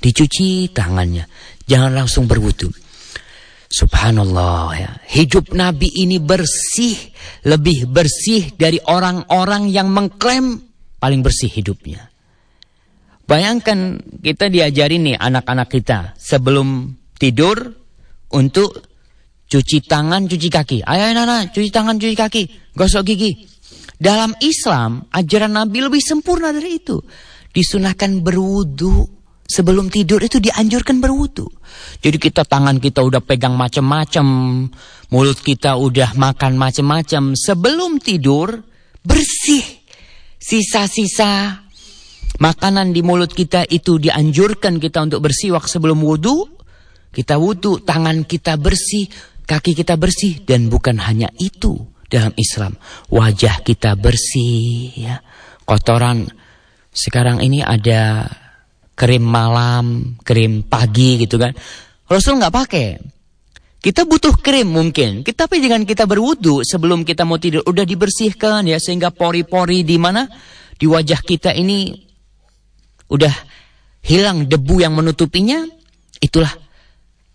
Dicuci tangannya, jangan langsung berwudu. Subhanallah ya. Hidup Nabi ini bersih, lebih bersih dari orang-orang yang mengklaim paling bersih hidupnya. Bayangkan kita diajarin nih anak-anak kita sebelum tidur untuk cuci tangan, cuci kaki. Ayo anak-anak, cuci tangan, cuci kaki, gosok gigi. Dalam Islam, ajaran Nabi lebih sempurna dari itu. Disunahkan berwudu sebelum tidur itu dianjurkan berwudu. Jadi kita tangan kita udah pegang macam-macam, mulut kita udah makan macam-macam. Sebelum tidur bersih. Sisa-sisa makanan di mulut kita itu dianjurkan kita untuk bersiwak sebelum wudu. Kita wudu, tangan kita bersih, kaki kita bersih dan bukan hanya itu dalam Islam. Wajah kita bersih ya. Kotoran sekarang ini ada krim malam, krim pagi gitu kan. Rasul nggak pakai. Kita butuh krim mungkin. Kita tapi dengan kita berwudu sebelum kita mau tidur udah dibersihkan ya sehingga pori-pori di mana di wajah kita ini udah hilang debu yang menutupinya. Itulah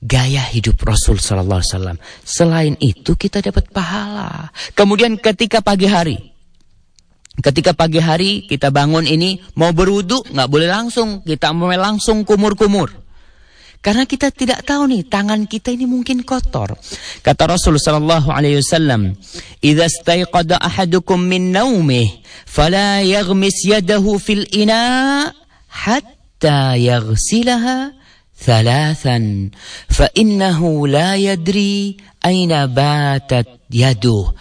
gaya hidup Rasul sallallahu alaihi wasallam. Selain itu kita dapat pahala. Kemudian ketika pagi hari Ketika pagi hari kita bangun ini mau berwudu nggak boleh langsung kita mau langsung kumur-kumur. Karena kita tidak tahu nih tangan kita ini mungkin kotor. Kata Rasul sallallahu alaihi wasallam, "Idza staiqada ahadukum min naumih, fala yaghmis yadahu fil ina hatta yaghsilaha fa innahu la yadri aina batat yaduh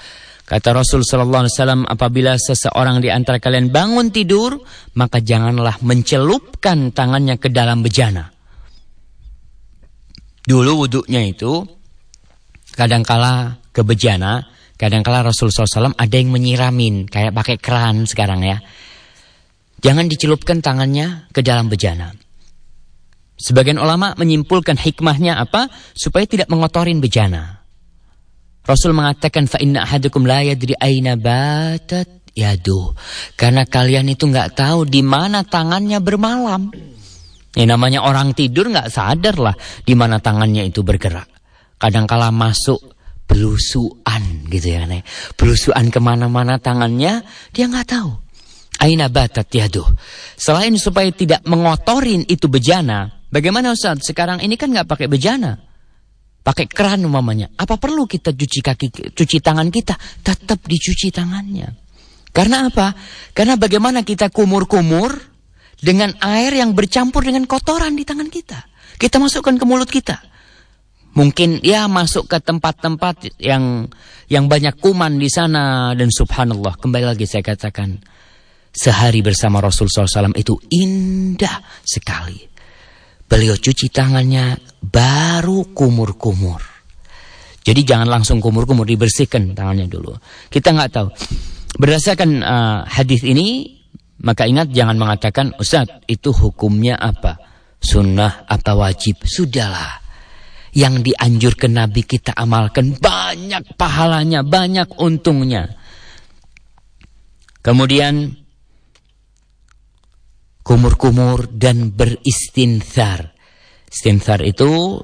Kata Rasul sallallahu alaihi wasallam apabila seseorang di antara kalian bangun tidur maka janganlah mencelupkan tangannya ke dalam bejana. Dulu wuduknya itu kadangkala ke bejana, kadangkala Rasul SAW ada yang menyiramin kayak pakai keran sekarang ya. Jangan dicelupkan tangannya ke dalam bejana. Sebagian ulama menyimpulkan hikmahnya apa? Supaya tidak mengotorin bejana. Rasul mengatakan fa inna ahadukum la yadri aina batat yadu. Karena kalian itu nggak tahu di mana tangannya bermalam. Ini namanya orang tidur nggak sadar lah di mana tangannya itu bergerak. Kadangkala masuk belusuan gitu ya nih. Belusuan ke mana-mana tangannya dia nggak tahu. Aina batat yaduh. Selain supaya tidak mengotorin itu bejana, bagaimana Ustaz? Sekarang ini kan nggak pakai bejana. Pakai keran umpamanya. Apa perlu kita cuci kaki, cuci tangan kita? Tetap dicuci tangannya. Karena apa? Karena bagaimana kita kumur-kumur dengan air yang bercampur dengan kotoran di tangan kita. Kita masukkan ke mulut kita. Mungkin ya masuk ke tempat-tempat yang yang banyak kuman di sana dan subhanallah kembali lagi saya katakan sehari bersama Rasul SAW itu indah sekali. Beliau cuci tangannya baru kumur-kumur. Jadi jangan langsung kumur-kumur dibersihkan tangannya dulu. Kita nggak tahu. Berdasarkan uh, hadis ini maka ingat jangan mengatakan Ustaz itu hukumnya apa? Sunnah apa wajib? Sudahlah yang dianjurkan Nabi kita amalkan banyak pahalanya, banyak untungnya. Kemudian kumur-kumur dan beristinthar. Istinthar itu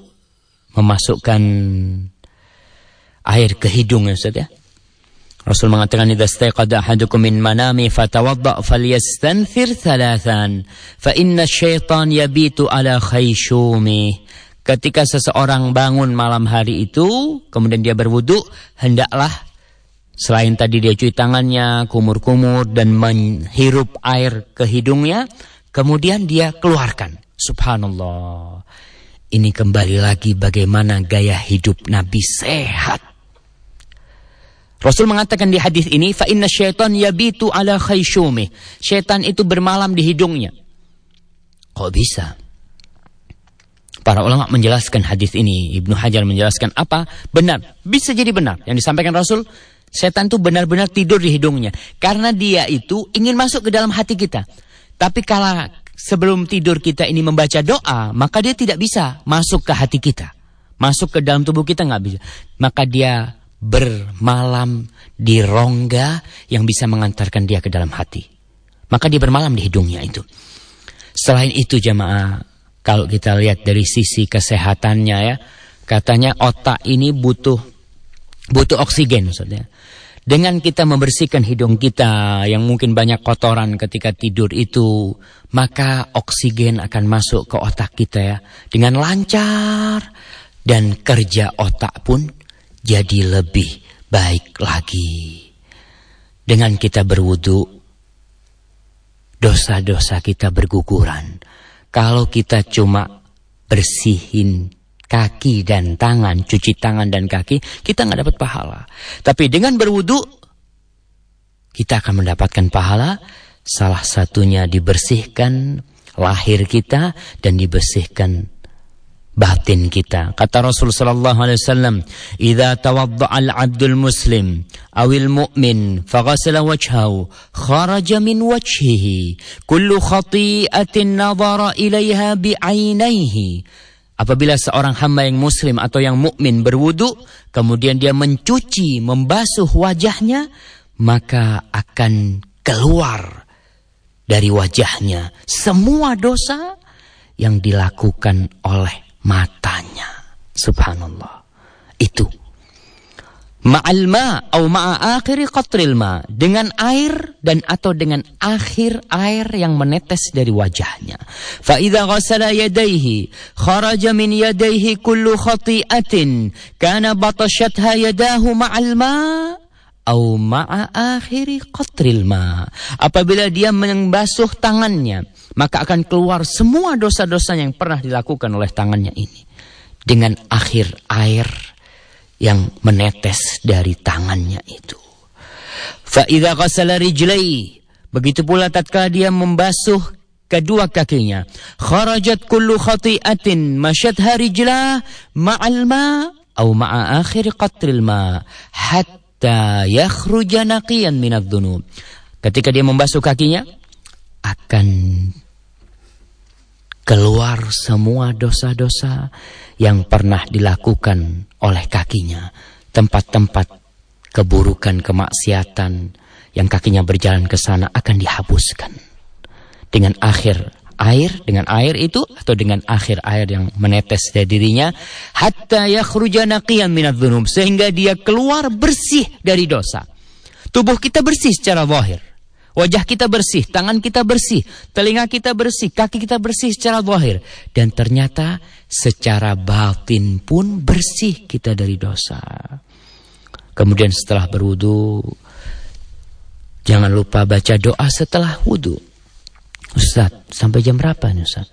memasukkan air ke hidung ya Ustaz ya. Rasul mengatakan idza staqada ahadukum min manami fatawadda falyastanthir thalathan fa inna syaitan yabitu ala khayshumi Ketika seseorang bangun malam hari itu, kemudian dia berwudu, hendaklah selain tadi dia cuci tangannya, kumur-kumur dan menghirup air ke hidungnya, kemudian dia keluarkan. Subhanallah. Ini kembali lagi bagaimana gaya hidup Nabi sehat. Rasul mengatakan di hadis ini, fa inna syaitan yabitu ala khayshumih. Syaitan itu bermalam di hidungnya. Kok bisa? Para ulama menjelaskan hadis ini. Ibnu Hajar menjelaskan apa? Benar. Bisa jadi benar. Yang disampaikan Rasul, setan itu benar-benar tidur di hidungnya. Karena dia itu ingin masuk ke dalam hati kita. Tapi kalau sebelum tidur kita ini membaca doa, maka dia tidak bisa masuk ke hati kita. Masuk ke dalam tubuh kita nggak bisa. Maka dia bermalam di rongga yang bisa mengantarkan dia ke dalam hati. Maka dia bermalam di hidungnya itu. Selain itu jamaah kalau kita lihat dari sisi kesehatannya ya, katanya otak ini butuh butuh oksigen maksudnya. Dengan kita membersihkan hidung kita yang mungkin banyak kotoran ketika tidur itu, maka oksigen akan masuk ke otak kita ya dengan lancar dan kerja otak pun jadi lebih baik lagi. Dengan kita berwudu, dosa-dosa kita berguguran. Kalau kita cuma bersihin kaki dan tangan, cuci tangan dan kaki, kita nggak dapat pahala. Tapi dengan berwudu, kita akan mendapatkan pahala. Salah satunya dibersihkan lahir kita dan dibersihkan batin kita. Kata Rasul sallallahu alaihi wasallam, "Idza tawadda'a al-'abdul muslim awil mu'min faghasala wajhahu, kharaja min wajhihi kullu khati'atin nadhara ilaiha bi'ainaihi." Apabila seorang hamba yang muslim atau yang mukmin berwudu, kemudian dia mencuci, membasuh wajahnya, maka akan keluar dari wajahnya semua dosa yang dilakukan oleh matanya. Subhanallah. Itu. Ma'al ma atau ma'a akhiri qatril ma. Dengan air dan atau dengan akhir air yang menetes dari wajahnya. Fa idza ghasala yadayhi kharaja min yadayhi kullu khati'atin kana batashatha yadahu ma'al ma' au ma'a akhiri qatril ma. Apabila dia membasuh tangannya maka akan keluar semua dosa-dosa yang pernah dilakukan oleh tangannya ini dengan akhir air yang menetes dari tangannya itu. Fa idza ghasala rijlai begitu pula tatkala dia membasuh kedua kakinya kharajat kullu khati'atin masyadha rijlah ma'al ma au ma'a akhir qatril ma hatta yakhruja naqiyan minadh ketika dia membasuh kakinya akan keluar semua dosa-dosa yang pernah dilakukan oleh kakinya, tempat-tempat keburukan, kemaksiatan yang kakinya berjalan ke sana akan dihapuskan dengan akhir air dengan air itu atau dengan akhir air yang menetes dari dirinya hatta yakhruja naqiyan minadz sehingga dia keluar bersih dari dosa. Tubuh kita bersih secara zahir. Wajah kita bersih, tangan kita bersih, telinga kita bersih, kaki kita bersih secara zahir. Dan ternyata secara batin pun bersih kita dari dosa. Kemudian setelah berwudu, jangan lupa baca doa setelah wudu. Ustaz, sampai jam berapa nih Ustaz?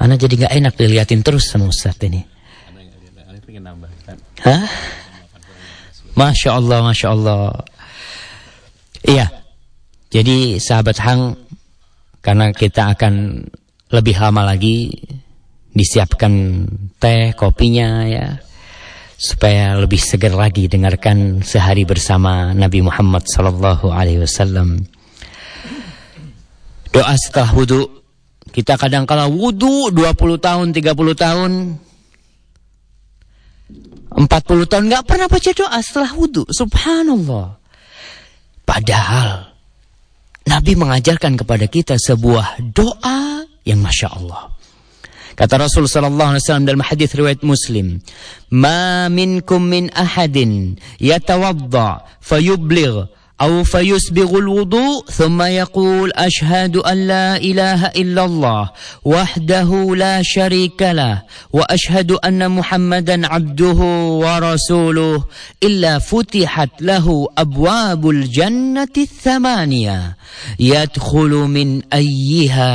Anak jadi nggak enak diliatin terus sama Ustaz ini. Hah? Masya Allah, Masya Allah. Iya. Jadi sahabat Hang, karena kita akan lebih lama lagi disiapkan teh, kopinya ya supaya lebih segar lagi dengarkan sehari bersama Nabi Muhammad sallallahu alaihi wasallam. Doa setelah wudhu kita kadang kala wudhu 20 tahun, 30 tahun 40 tahun nggak pernah baca doa setelah wudhu. Subhanallah. Padahal Nabi mengajarkan kepada kita sebuah doa yang masya Allah. Kata Rasul sallallahu alaihi wasallam dalam hadis riwayat Muslim, "Ma minkum min ahadin yatawadda fayubligh أو فيسبغ الوضوء ثم يقول أشهد أن لا إله إلا الله وحده لا شريك له وأشهد أن محمدا عبده ورسوله إلا فتحت له أبواب الجنة الثمانية يدخل من أيها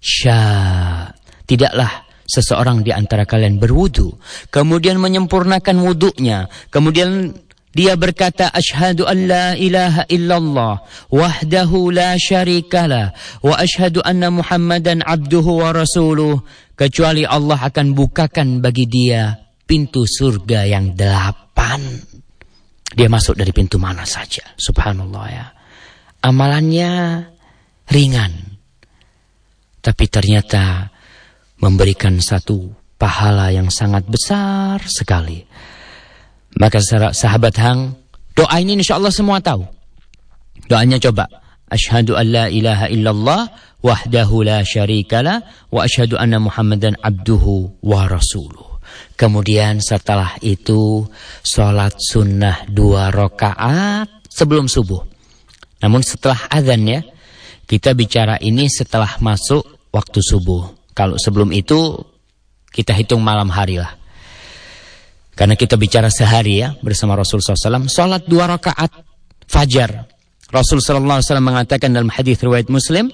شاء Tidaklah seseorang di antara kalian berwudu, kemudian menyempurnakan wuduknya, kemudian dia berkata asyhadu an la ilaha illallah wahdahu la syarikalah wa asyhadu anna muhammadan abduhu wa rasuluh kecuali Allah akan bukakan bagi dia pintu surga yang delapan. Dia masuk dari pintu mana saja. Subhanallah ya. Amalannya ringan. Tapi ternyata memberikan satu pahala yang sangat besar sekali. Maka sahabat Hang, doa ini insya Allah semua tahu. Doanya coba. Ashadu an la ilaha illallah wahdahu la syarikala wa ashadu anna muhammadan abduhu wa rasuluh. Kemudian setelah itu sholat sunnah dua rakaat sebelum subuh. Namun setelah azan ya, kita bicara ini setelah masuk waktu subuh. Kalau sebelum itu kita hitung malam hari lah. Karena kita bicara sehari ya bersama Rasul SAW. Salat dua rakaat fajar. Rasul SAW mengatakan dalam hadis riwayat Muslim,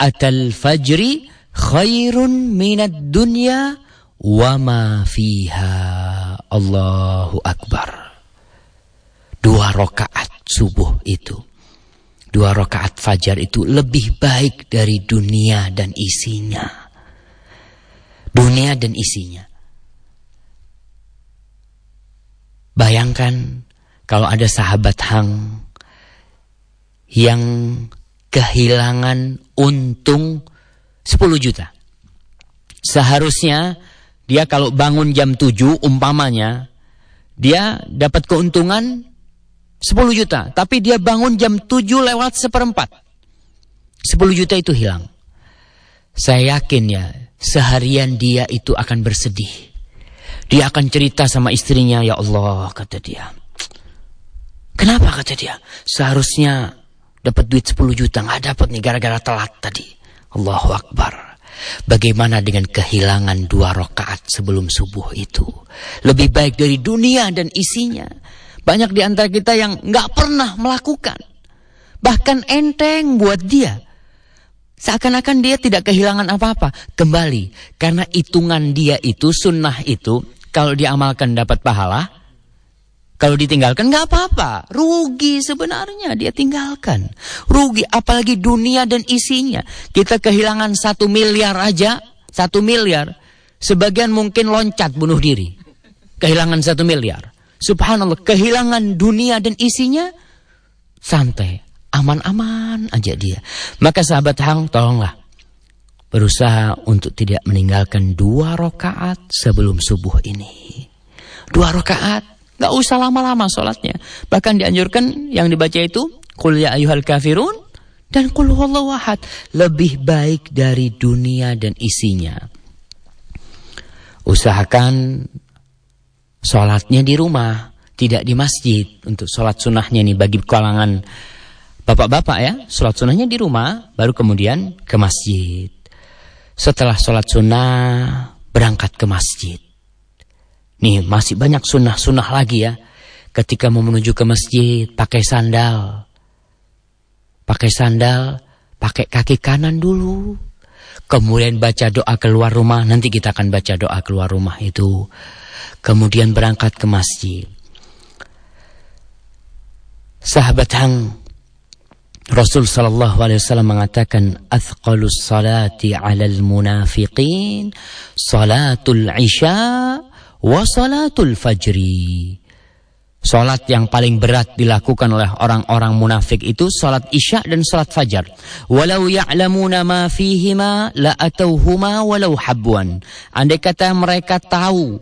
al fajri khairun minat dunya wa ma fiha. Allahu Akbar. Dua rakaat subuh itu. Dua rakaat fajar itu lebih baik dari dunia dan isinya dunia dan isinya. Bayangkan kalau ada sahabat Hang yang kehilangan untung 10 juta. Seharusnya dia kalau bangun jam 7 umpamanya dia dapat keuntungan 10 juta. Tapi dia bangun jam 7 lewat seperempat. 10 juta itu hilang. Saya yakin ya seharian dia itu akan bersedih. Dia akan cerita sama istrinya, ya Allah, kata dia. Kenapa kata dia? Seharusnya dapat duit 10 juta, nggak dapat nih gara-gara telat tadi. Allahu Akbar. Bagaimana dengan kehilangan dua rakaat sebelum subuh itu? Lebih baik dari dunia dan isinya. Banyak di antara kita yang nggak pernah melakukan. Bahkan enteng buat dia. Seakan-akan dia tidak kehilangan apa-apa. Kembali, karena hitungan dia itu, sunnah itu, kalau diamalkan dapat pahala, kalau ditinggalkan nggak apa-apa. Rugi sebenarnya dia tinggalkan. Rugi apalagi dunia dan isinya. Kita kehilangan satu miliar aja, satu miliar. Sebagian mungkin loncat bunuh diri. Kehilangan satu miliar. Subhanallah, kehilangan dunia dan isinya santai aman-aman aja dia. Maka sahabat Hang tolonglah berusaha untuk tidak meninggalkan dua rakaat sebelum subuh ini. Dua rakaat, nggak usah lama-lama sholatnya. Bahkan dianjurkan yang dibaca itu Qul ya ayuhal kafirun dan Qul wahad lebih baik dari dunia dan isinya. Usahakan sholatnya di rumah, tidak di masjid untuk sholat sunnahnya nih bagi kalangan Bapak-bapak ya, sholat sunnahnya di rumah, baru kemudian ke masjid. Setelah sholat sunnah, berangkat ke masjid. Nih, masih banyak sunnah-sunnah lagi ya. Ketika mau menuju ke masjid, pakai sandal. Pakai sandal, pakai kaki kanan dulu. Kemudian baca doa keluar rumah, nanti kita akan baca doa keluar rumah itu. Kemudian berangkat ke masjid. Sahabat Hang Rasul sallallahu alaihi wasallam mengatakan athqalus salati 'alal munafiqin salatul isya wa salatul fajri. Salat yang paling berat dilakukan oleh orang-orang munafik itu salat isya dan salat fajar. Walau ya'lamuna ma fihima la atauhuma walau habwan. Andai kata mereka tahu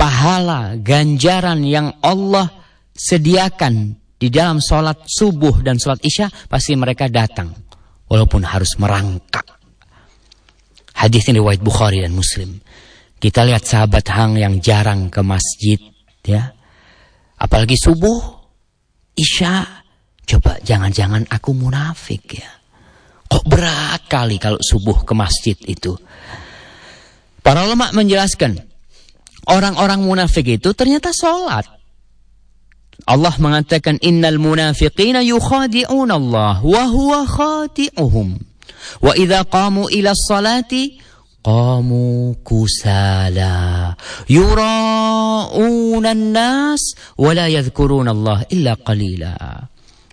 pahala ganjaran yang Allah sediakan di dalam sholat subuh dan sholat isya pasti mereka datang walaupun harus merangkak. Hadis ini riwayat Bukhari dan Muslim. Kita lihat sahabat Hang yang jarang ke masjid, ya. Apalagi subuh, isya. Coba jangan-jangan aku munafik ya. Kok berat kali kalau subuh ke masjid itu. Para ulama menjelaskan, orang-orang munafik itu ternyata sholat. Allah mengatakan innal munafiqina yukhadi'un Allah wa huwa khati'uhum. Wa idza qamu ila salati qamu kusala yura'una an-nas wa la yadhkuruna Allah illa qalila.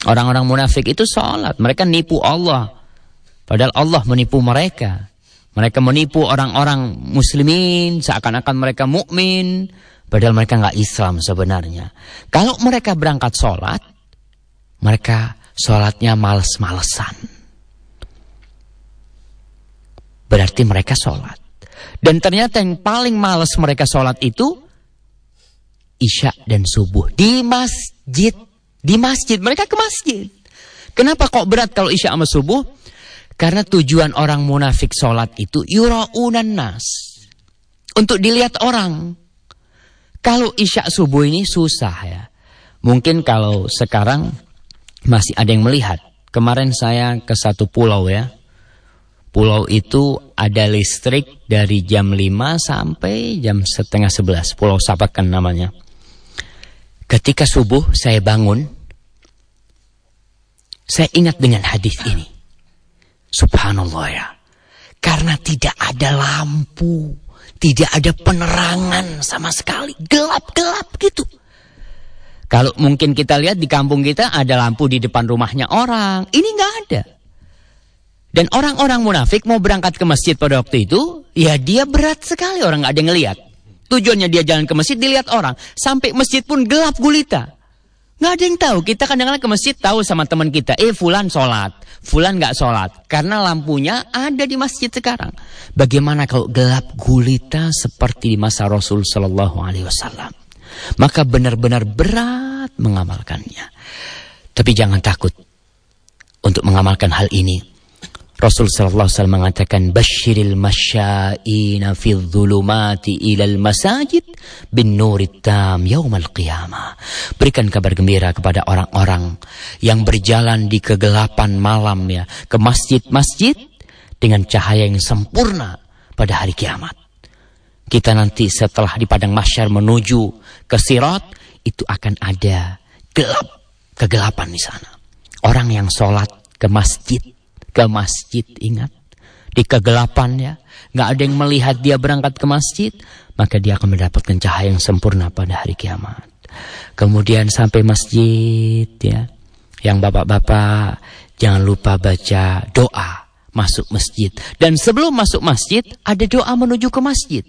Orang-orang munafik itu salat, mereka nipu Allah. Padahal Allah menipu mereka. Mereka menipu orang-orang muslimin seakan-akan mereka mukmin, Padahal mereka nggak Islam sebenarnya. Kalau mereka berangkat sholat, mereka sholatnya males-malesan. Berarti mereka sholat. Dan ternyata yang paling males mereka sholat itu Isya dan subuh. Di masjid. Di masjid. Mereka ke masjid. Kenapa kok berat kalau Isya sama subuh? Karena tujuan orang munafik sholat itu yura'unan nas. Untuk dilihat orang. Kalau isya subuh ini susah ya. Mungkin kalau sekarang masih ada yang melihat. Kemarin saya ke satu pulau ya. Pulau itu ada listrik dari jam 5 sampai jam setengah 11. Pulau Sapakan namanya. Ketika subuh saya bangun. Saya ingat dengan hadis ini. Subhanallah ya. Karena tidak ada lampu. Tidak ada penerangan sama sekali. Gelap-gelap gitu. Kalau mungkin kita lihat di kampung kita ada lampu di depan rumahnya orang. Ini nggak ada. Dan orang-orang munafik mau berangkat ke masjid pada waktu itu, ya dia berat sekali orang nggak ada yang ngelihat. Tujuannya dia jalan ke masjid dilihat orang, sampai masjid pun gelap gulita. Nggak ada yang tahu. Kita kadang-kadang ke masjid tahu sama teman kita, eh fulan sholat, fulan nggak sholat. Karena lampunya ada di masjid sekarang. Bagaimana kalau gelap gulita seperti di masa Rasul Shallallahu Alaihi Wasallam? Maka benar-benar berat mengamalkannya. Tapi jangan takut untuk mengamalkan hal ini. Rasul sallallahu alaihi wasallam mengatakan basyiril masyaina fi dhulumati ilal masajid bin nurit tam yaumal qiyamah. Berikan kabar gembira kepada orang-orang yang berjalan di kegelapan malam ya ke masjid-masjid dengan cahaya yang sempurna pada hari kiamat. Kita nanti setelah di padang mahsyar menuju ke sirat itu akan ada gelap kegelapan di sana. Orang yang sholat ke masjid ke masjid ingat? Di kegelapan ya. Nggak ada yang melihat dia berangkat ke masjid maka dia akan mendapatkan cahaya yang sempurna pada hari kiamat. Kemudian sampai masjid ya. Yang bapak-bapak jangan lupa baca doa masuk masjid. Dan sebelum masuk masjid ada doa menuju ke masjid.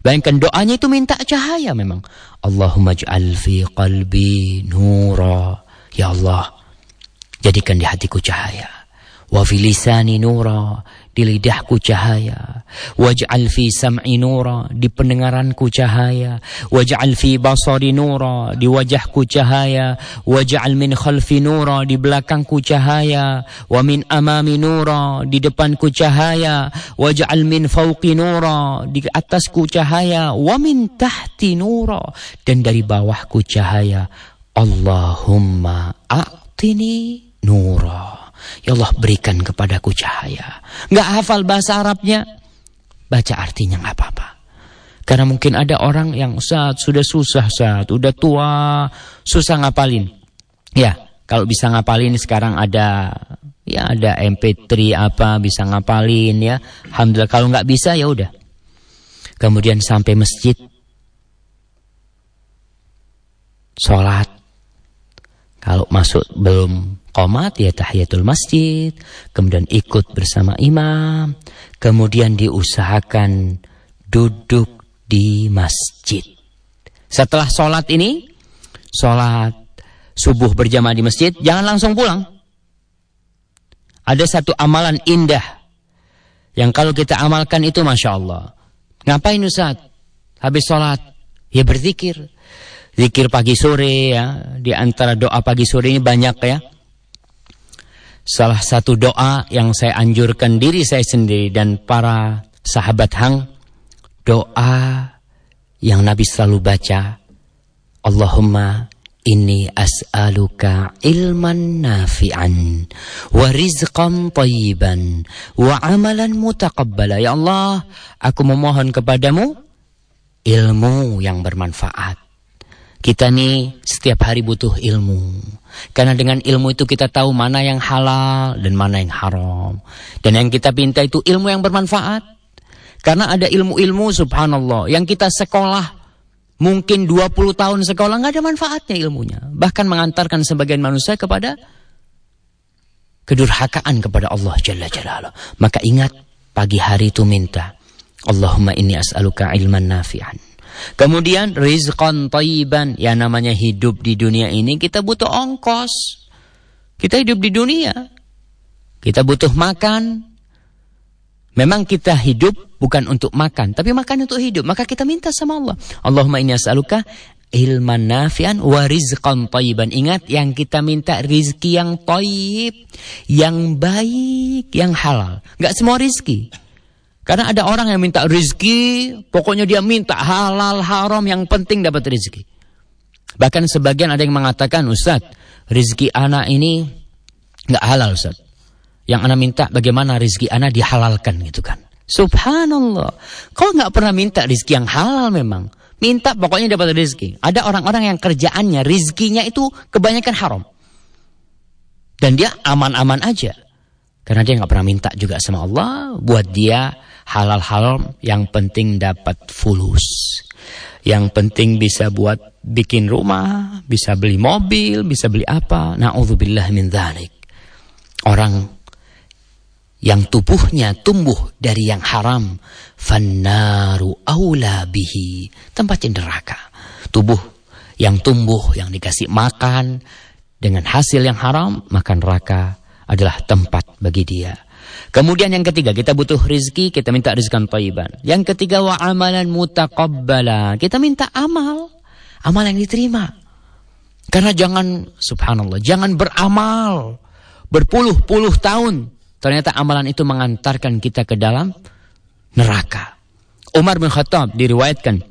Bayangkan doanya itu minta cahaya memang. Allahumma ja'al fi qalbi nura. Ya Allah, jadikan di hatiku cahaya wa fi lisani nura di lidahku cahaya. Waj'al fi sam'i nura di pendengaranku cahaya. Waj'al fi basari nura di wajahku cahaya. Waj'al min khalfi nura di belakangku cahaya. Wa min amami nura di depanku cahaya. Waj'al min fawqi nura di atasku cahaya. Wa min tahti nura dan dari bawahku cahaya. Allahumma a'tini nura. Ya Allah berikan kepadaku cahaya. Nggak hafal bahasa Arabnya, baca artinya nggak apa-apa. Karena mungkin ada orang yang saat sudah susah saat udah tua, susah ngapalin. Ya, kalau bisa ngapalin sekarang ada ya ada MP3 apa bisa ngapalin ya. Alhamdulillah kalau nggak bisa ya udah. Kemudian sampai masjid sholat. Kalau masuk belum komat ya tahiyatul masjid, kemudian ikut bersama imam, kemudian diusahakan duduk di masjid. Setelah sholat ini, sholat subuh berjamaah di masjid, jangan langsung pulang. Ada satu amalan indah yang kalau kita amalkan itu masya Allah. Ngapain Ustaz? Habis sholat, ya berzikir. Zikir pagi sore ya, di antara doa pagi sore ini banyak ya salah satu doa yang saya anjurkan diri saya sendiri dan para sahabat hang doa yang Nabi selalu baca Allahumma inni as'aluka ilman nafi'an wa rizqan tayyiban wa amalan mutaqabbala. Ya Allah aku memohon kepadamu ilmu yang bermanfaat kita nih setiap hari butuh ilmu. Karena dengan ilmu itu kita tahu mana yang halal dan mana yang haram. Dan yang kita pinta itu ilmu yang bermanfaat. Karena ada ilmu-ilmu subhanallah yang kita sekolah mungkin 20 tahun sekolah nggak ada manfaatnya ilmunya. Bahkan mengantarkan sebagian manusia kepada kedurhakaan kepada Allah Jalla Jalla. Maka ingat pagi hari itu minta Allahumma inni as'aluka ilman nafi'an Kemudian rizqan tayyiban, ya namanya hidup di dunia ini kita butuh ongkos. Kita hidup di dunia. Kita butuh makan. Memang kita hidup bukan untuk makan, tapi makan untuk hidup. Maka kita minta sama Allah. Allahumma inni as'aluka ilman nafian wa rizqan tayyiban. Ingat yang kita minta rizki yang tayyib, yang baik, yang halal. Enggak semua rizki. Karena ada orang yang minta rizki, pokoknya dia minta halal haram yang penting dapat rizki. Bahkan sebagian ada yang mengatakan, Ustaz, rizki anak ini nggak halal Ustaz. Yang anak minta bagaimana rizki anak dihalalkan gitu kan. Subhanallah. Kau nggak pernah minta rizki yang halal memang. Minta pokoknya dapat rizki. Ada orang-orang yang kerjaannya, rizkinya itu kebanyakan haram. Dan dia aman-aman aja. Karena dia nggak pernah minta juga sama Allah buat dia halal-halal yang penting dapat fulus. Yang penting bisa buat bikin rumah, bisa beli mobil, bisa beli apa. Na'udzubillah min dzalik. Orang yang tubuhnya tumbuh dari yang haram, fannaru aula bihi, tempat neraka. Tubuh yang tumbuh, yang dikasih makan dengan hasil yang haram, maka neraka adalah tempat bagi dia. Kemudian yang ketiga, kita butuh rizki, kita minta rizkan taiban. Yang ketiga, wa amalan mutaqabbala. Kita minta amal. Amal yang diterima. Karena jangan, subhanallah, jangan beramal. Berpuluh-puluh tahun. Ternyata amalan itu mengantarkan kita ke dalam neraka. Umar bin Khattab diriwayatkan.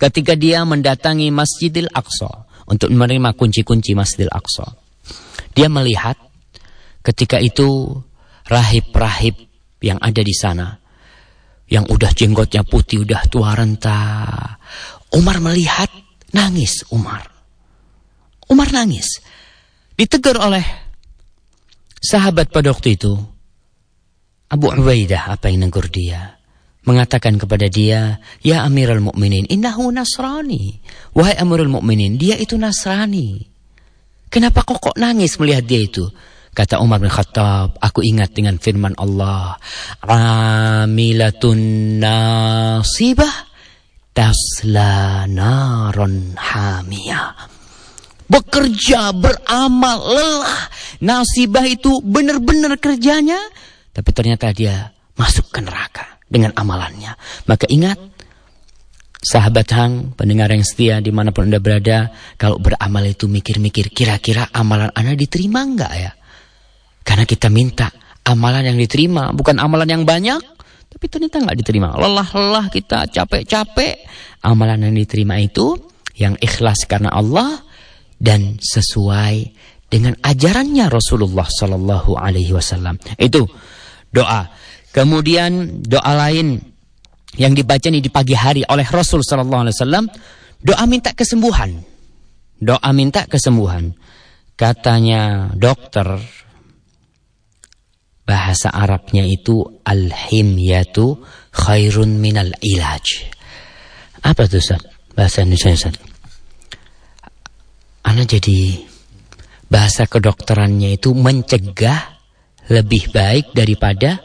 Ketika dia mendatangi Masjidil Aqsa. Untuk menerima kunci-kunci Masjidil Aqsa. Dia melihat ketika itu rahib-rahib yang ada di sana. Yang udah jenggotnya putih, udah tua renta. Umar melihat, nangis Umar. Umar nangis. Ditegur oleh sahabat pada waktu itu. Abu Ubaidah apa yang negur dia? Mengatakan kepada dia, Ya Amirul Mukminin, innahu Nasrani. Wahai Amirul Mukminin, dia itu Nasrani. Kenapa kok kok nangis melihat dia itu? Kata Umar bin Khattab, aku ingat dengan firman Allah, Amilatun nasibah tasla naron hamiyah. Bekerja, beramal, lelah. Nasibah itu benar-benar kerjanya. Tapi ternyata dia masuk ke neraka dengan amalannya. Maka ingat, Sahabat Hang, pendengar yang setia di mana pun anda berada, kalau beramal itu mikir-mikir kira-kira amalan anda diterima enggak ya? Karena kita minta amalan yang diterima, bukan amalan yang banyak, tapi ternyata nggak diterima. Lelah-lelah kita capek-capek, amalan yang diterima itu yang ikhlas karena Allah dan sesuai dengan ajarannya Rasulullah Sallallahu Alaihi Wasallam. Itu doa. Kemudian doa lain yang dibaca ini di pagi hari oleh Rasul Sallallahu Alaihi Wasallam, doa minta kesembuhan. Doa minta kesembuhan. Katanya dokter bahasa Arabnya itu al-himyatu khairun minal ilaj. Apa itu Ustaz? Bahasa Indonesia Ustaz. Ana jadi bahasa kedokterannya itu mencegah lebih baik daripada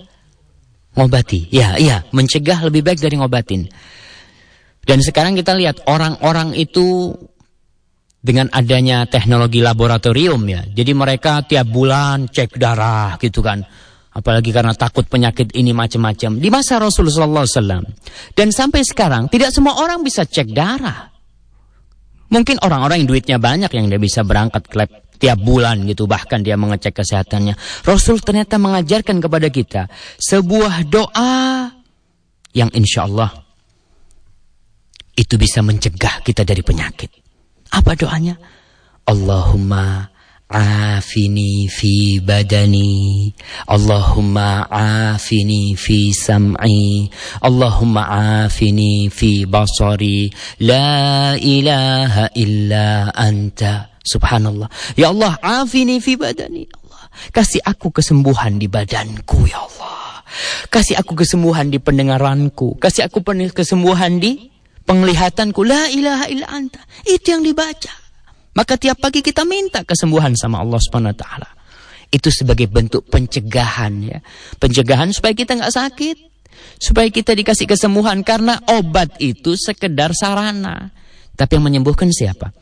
ngobati. Ya, iya, mencegah lebih baik dari ngobatin. Dan sekarang kita lihat orang-orang itu dengan adanya teknologi laboratorium ya. Jadi mereka tiap bulan cek darah gitu kan. Apalagi karena takut penyakit ini macam-macam. Di masa Rasulullah SAW. Dan sampai sekarang tidak semua orang bisa cek darah. Mungkin orang-orang yang duitnya banyak yang dia bisa berangkat ke lab tiap bulan gitu bahkan dia mengecek kesehatannya. Rasul ternyata mengajarkan kepada kita sebuah doa yang insya Allah itu bisa mencegah kita dari penyakit. Apa doanya? Allahumma عافني في بدني اللهم عافني في سمعي اللهم عافني في بصري لا إله إلا أنت Subhanallah. Ya Allah, afini fi badani. Allah. Kasih aku kesembuhan di badanku, ya Allah. Kasih aku kesembuhan di pendengaranku. Kasih aku kesembuhan di penglihatanku. La ilaha illa anta. Itu yang dibaca. Maka tiap pagi kita minta kesembuhan sama Allah Subhanahu wa taala. Itu sebagai bentuk pencegahan ya. Pencegahan supaya kita nggak sakit, supaya kita dikasih kesembuhan karena obat itu sekedar sarana. Tapi yang menyembuhkan siapa?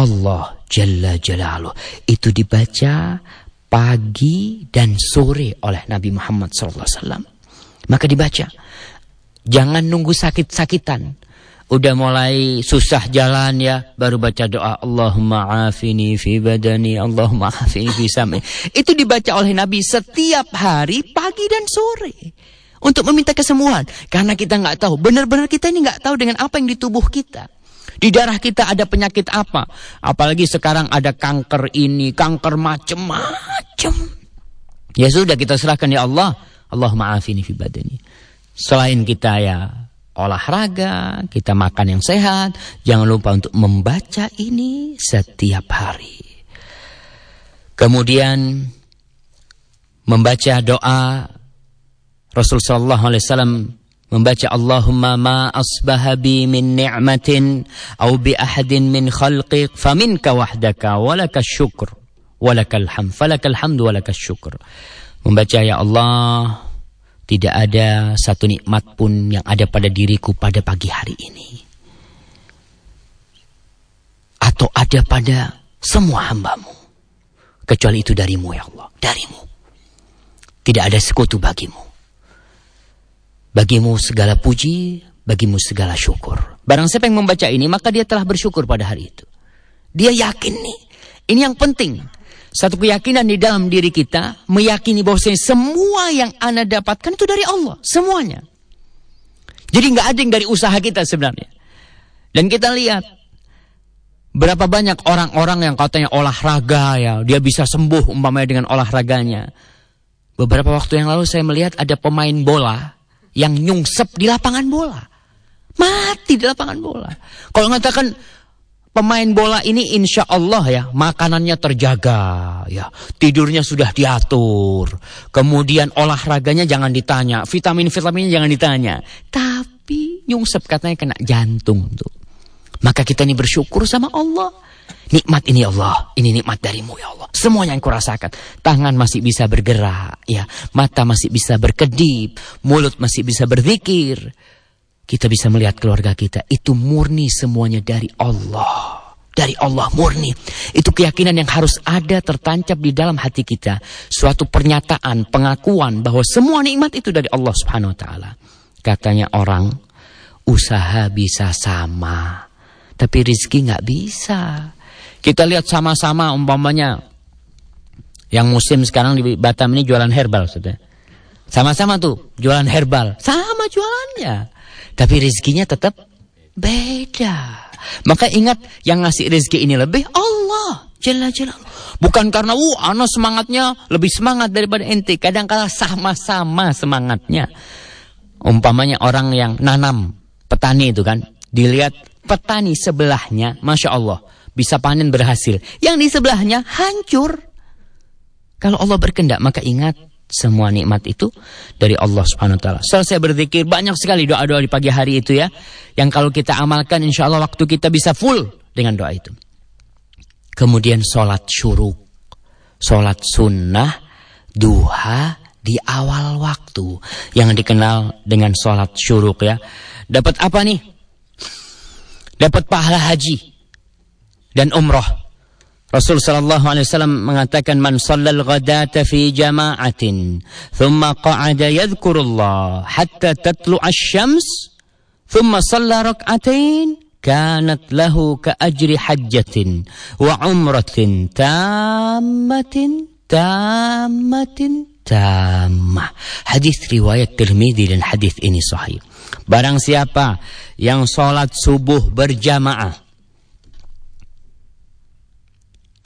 Allah Jalla Jalaluh. Itu dibaca pagi dan sore oleh Nabi Muhammad SAW. Maka dibaca. Jangan nunggu sakit-sakitan udah mulai susah jalan ya. Baru baca doa Allahumma afini fi badani Allahumma afini fi sami. Itu dibaca oleh Nabi setiap hari pagi dan sore. Untuk meminta kesembuhan. Karena kita nggak tahu. Benar-benar kita ini nggak tahu dengan apa yang di tubuh kita. Di darah kita ada penyakit apa. Apalagi sekarang ada kanker ini kanker macem-macem. Ya sudah kita serahkan ya Allah. Allahumma afini fi badani. Selain kita ya olahraga, kita makan yang sehat, jangan lupa untuk membaca ini setiap hari. Kemudian membaca doa. Rasul sallallahu alaihi wasallam membaca Allahumma ma asbaha bi min ni'matin aw bi ahadin min khalqik faminka wahdaka walaka syukr walakal hamd falakal hamd walakal syukr. Membaca ya Allah tidak ada satu nikmat pun yang ada pada diriku pada pagi hari ini. Atau ada pada semua hambamu. Kecuali itu darimu ya Allah. Darimu. Tidak ada sekutu bagimu. Bagimu segala puji, bagimu segala syukur. Barang siapa yang membaca ini, maka dia telah bersyukur pada hari itu. Dia yakin nih. Ini yang penting. Satu keyakinan di dalam diri kita meyakini bahwa semua yang anda dapatkan itu dari Allah, semuanya. Jadi nggak ada yang dari usaha kita sebenarnya. Dan kita lihat berapa banyak orang-orang yang katanya olahraga ya, dia bisa sembuh umpamanya dengan olahraganya. Beberapa waktu yang lalu saya melihat ada pemain bola yang nyungsep di lapangan bola. Mati di lapangan bola. Kalau mengatakan pemain bola ini insya Allah ya makanannya terjaga ya. Tidurnya sudah diatur. Kemudian olahraganya jangan ditanya. Vitamin vitaminnya jangan ditanya. Tapi nyungsep katanya kena jantung tuh. Maka kita ini bersyukur sama Allah. Nikmat ini Allah. Ini nikmat darimu ya Allah. Semuanya yang kurasakan. Tangan masih bisa bergerak ya. Mata masih bisa berkedip. Mulut masih bisa berzikir kita bisa melihat keluarga kita itu murni semuanya dari Allah. Dari Allah murni. Itu keyakinan yang harus ada tertancap di dalam hati kita. Suatu pernyataan, pengakuan bahwa semua nikmat itu dari Allah Subhanahu wa taala. Katanya orang, usaha bisa sama, tapi rizki nggak bisa. Kita lihat sama-sama umpamanya yang musim sekarang di Batam ini jualan herbal. Sama-sama tuh jualan herbal, sama jualannya. Tapi rizkinya tetap beda. Maka ingat yang ngasih rezeki ini lebih Allah. Jalla. Bukan karena uh ana semangatnya lebih semangat daripada ente. Kadang kala sama-sama semangatnya. Umpamanya orang yang nanam petani itu kan, dilihat petani sebelahnya, masya Allah bisa panen berhasil. Yang di sebelahnya hancur. Kalau Allah berkendak maka ingat semua nikmat itu dari Allah Subhanahu wa taala. Selesai berzikir banyak sekali doa-doa di pagi hari itu ya. Yang kalau kita amalkan insya Allah waktu kita bisa full dengan doa itu. Kemudian sholat syuruk. Sholat sunnah, duha di awal waktu. Yang dikenal dengan sholat syuruk ya. Dapat apa nih? Dapat pahala haji dan umrah. Rasul sallallahu alaihi wasallam mengatakan man shallal ghadata fi jama'atin thumma qa'ada yadhkurullah hatta tatlu asy-syams thumma shalla rak'atain kanat lahu ka ajri hajjatin wa umratin tammatin tammatin tammah. Hadis riwayat Tirmidzi dan hadis ini sahih. Barang siapa yang salat subuh berjamaah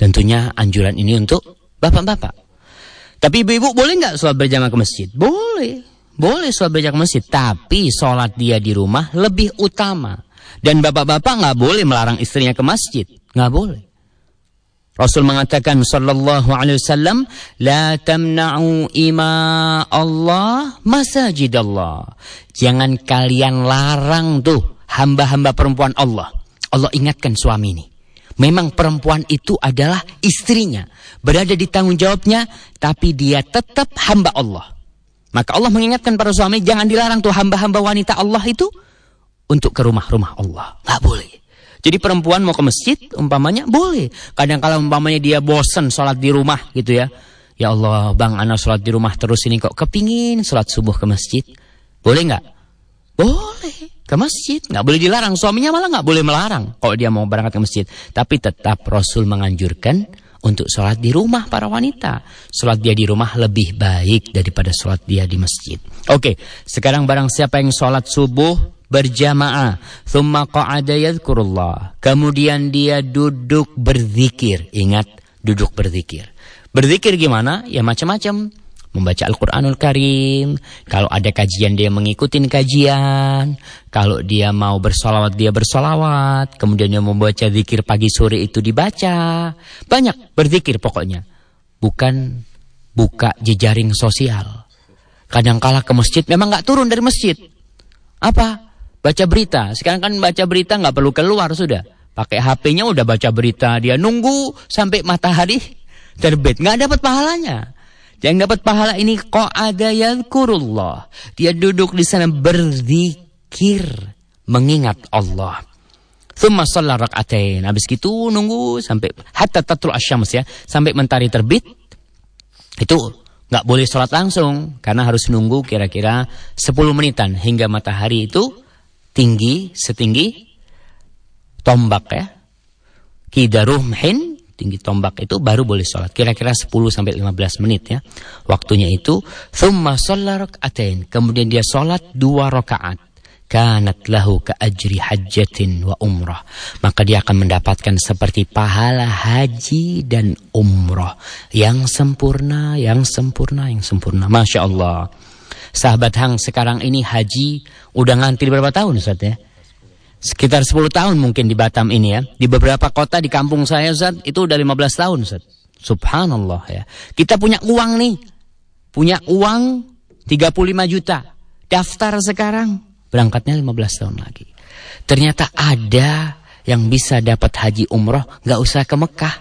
Tentunya anjuran ini untuk bapak-bapak. Tapi ibu-ibu boleh nggak sholat berjamaah ke masjid? Boleh. Boleh sholat berjamaah ke masjid. Tapi sholat dia di rumah lebih utama. Dan bapak-bapak nggak boleh melarang istrinya ke masjid. Nggak boleh. Rasul mengatakan sallallahu alaihi wasallam la tamna'u ima Allah masajid Allah. Jangan kalian larang tuh hamba-hamba perempuan Allah. Allah ingatkan suami ini. Memang perempuan itu adalah istrinya. Berada di tanggung jawabnya, tapi dia tetap hamba Allah. Maka Allah mengingatkan para suami, jangan dilarang tuh hamba-hamba wanita Allah itu untuk ke rumah-rumah Allah. Nggak boleh. Jadi perempuan mau ke masjid, umpamanya boleh. Kadang kala umpamanya dia bosan sholat di rumah gitu ya. Ya Allah, bang anak sholat di rumah terus ini kok kepingin sholat subuh ke masjid. Boleh nggak? Boleh ke masjid, nggak boleh dilarang. Suaminya malah nggak boleh melarang kalau dia mau berangkat ke masjid. Tapi tetap Rasul menganjurkan untuk sholat di rumah para wanita. Sholat dia di rumah lebih baik daripada sholat dia di masjid. Oke, sekarang barang siapa yang sholat subuh berjamaah, thumma qa'ada yadhkurullah. Kemudian dia duduk berzikir. Ingat, duduk berzikir. Berzikir gimana? Ya macam-macam membaca Al-Quranul Karim, kalau ada kajian dia mengikuti kajian, kalau dia mau bersolawat dia bersolawat, kemudian dia membaca zikir pagi sore itu dibaca, banyak berzikir pokoknya, bukan buka jejaring sosial. Kadang kala ke masjid memang nggak turun dari masjid, apa? Baca berita. Sekarang kan baca berita nggak perlu keluar sudah, pakai HP-nya udah baca berita, dia nunggu sampai matahari [LAUGHS] terbit, nggak dapat pahalanya. Yang dapat pahala ini kok ada yang kurullah. Dia duduk di sana berzikir, mengingat Allah. Thumma shalla rak'atain. Habis itu nunggu sampai hatta tatul asyams ya, sampai mentari terbit. Itu nggak boleh sholat langsung karena harus nunggu kira-kira 10 menitan hingga matahari itu tinggi setinggi tombak ya. Kidarumhin tinggi tombak itu baru boleh sholat. Kira-kira 10 sampai 15 menit ya. Waktunya itu thumma shalla rak'atain. Kemudian dia sholat dua rakaat. Kanat lahu ka ajri hajjatin wa umrah. Maka dia akan mendapatkan seperti pahala haji dan umrah. Yang sempurna, yang sempurna, yang sempurna. Masya Allah. Sahabat Hang sekarang ini haji udah ngantri berapa tahun Ustaz ya? Sekitar 10 tahun mungkin di Batam ini ya. Di beberapa kota di kampung saya Ustaz, itu udah 15 tahun Ustaz. Subhanallah ya. Kita punya uang nih. Punya uang 35 juta. Daftar sekarang. Berangkatnya 15 tahun lagi. Ternyata ada yang bisa dapat haji umroh. Gak usah ke Mekah.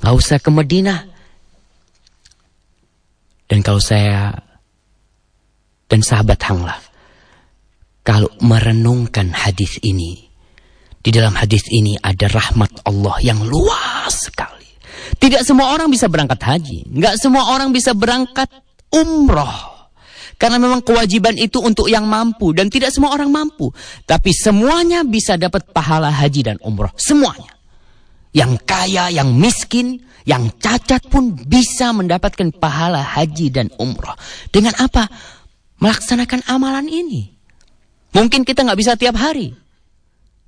Gak usah ke Medina. Dan kalau saya dan sahabat Hang lah kalau merenungkan hadis ini, di dalam hadis ini ada rahmat Allah yang luas sekali. Tidak semua orang bisa berangkat haji, nggak semua orang bisa berangkat umroh. Karena memang kewajiban itu untuk yang mampu dan tidak semua orang mampu. Tapi semuanya bisa dapat pahala haji dan umroh. Semuanya. Yang kaya, yang miskin, yang cacat pun bisa mendapatkan pahala haji dan umroh. Dengan apa? Melaksanakan amalan ini. Mungkin kita nggak bisa tiap hari.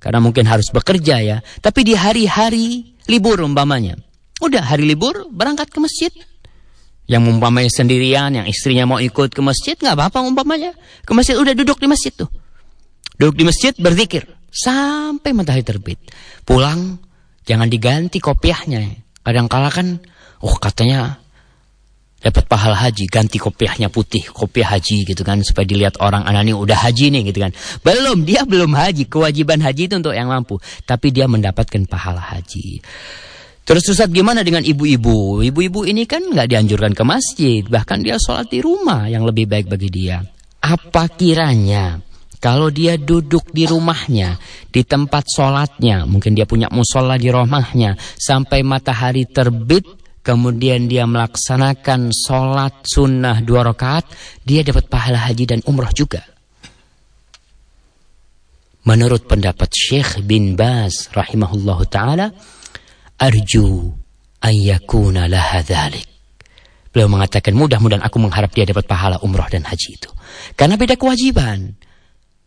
karena mungkin harus bekerja ya. Tapi di hari-hari libur umpamanya. Udah hari libur berangkat ke masjid. Yang umpamanya sendirian, yang istrinya mau ikut ke masjid, nggak apa-apa umpamanya. Ke masjid udah duduk di masjid tuh. Duduk di masjid berzikir sampai matahari terbit. Pulang jangan diganti kopiahnya. Kadang kala kan, oh katanya dapat pahala haji, ganti kopiahnya putih, kopiah haji gitu kan supaya dilihat orang anak ini udah haji nih gitu kan. Belum, dia belum haji. Kewajiban haji itu untuk yang mampu, tapi dia mendapatkan pahala haji. Terus Ustaz gimana dengan ibu-ibu? Ibu-ibu ini kan nggak dianjurkan ke masjid, bahkan dia sholat di rumah yang lebih baik bagi dia. Apa kiranya kalau dia duduk di rumahnya, di tempat sholatnya, mungkin dia punya musola di rumahnya, sampai matahari terbit, kemudian dia melaksanakan sholat sunnah dua rakaat, dia dapat pahala haji dan umroh juga. Menurut pendapat Syekh bin Baz rahimahullah ta'ala, arju ayyakuna laha dhalik. Beliau mengatakan mudah-mudahan aku mengharap dia dapat pahala umroh dan haji itu. Karena beda kewajiban.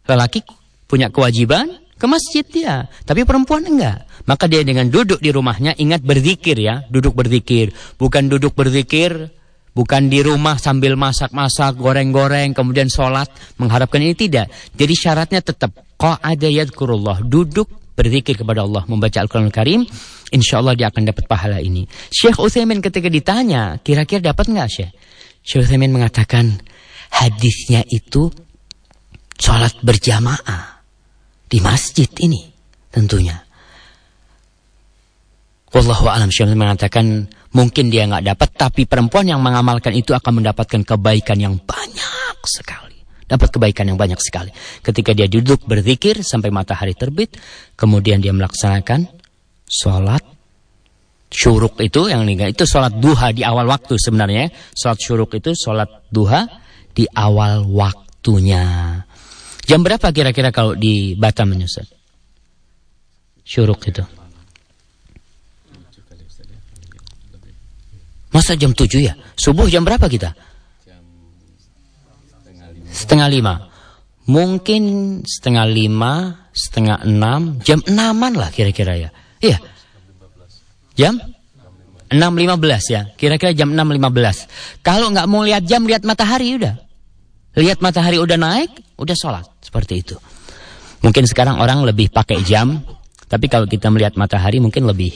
Lelaki punya kewajiban, ke masjid dia, tapi perempuan enggak. Maka dia dengan duduk di rumahnya ingat berzikir ya, duduk berzikir, bukan duduk berzikir, bukan di rumah sambil masak-masak, goreng-goreng, kemudian sholat, mengharapkan ini tidak. Jadi syaratnya tetap ada yadkurullah, duduk berzikir kepada Allah, membaca Al-Quran Al-Karim, insya Allah dia akan dapat pahala ini. Syekh Uthaymin ketika ditanya, kira-kira dapat nggak Syekh? Syekh Uthaymin mengatakan, hadisnya itu sholat berjamaah di masjid ini tentunya. Wallahu alam mengatakan mungkin dia nggak dapat tapi perempuan yang mengamalkan itu akan mendapatkan kebaikan yang banyak sekali. Dapat kebaikan yang banyak sekali. Ketika dia duduk berzikir sampai matahari terbit, kemudian dia melaksanakan sholat syuruk itu yang itu sholat duha di awal waktu sebenarnya. Sholat syuruk itu sholat duha di awal waktunya. Jam berapa kira-kira kalau di Batam menyusut? Syuruk itu. Masa jam 7 ya? Subuh jam berapa kita? Setengah lima. Mungkin setengah lima, setengah enam, jam enaman lah kira-kira ya. Iya. Jam? Enam lima belas ya. Kira-kira jam enam lima belas. Kalau nggak mau lihat jam, lihat matahari udah. Lihat matahari udah naik, udah sholat. Seperti itu. Mungkin sekarang orang lebih pakai jam, tapi kalau kita melihat matahari mungkin lebih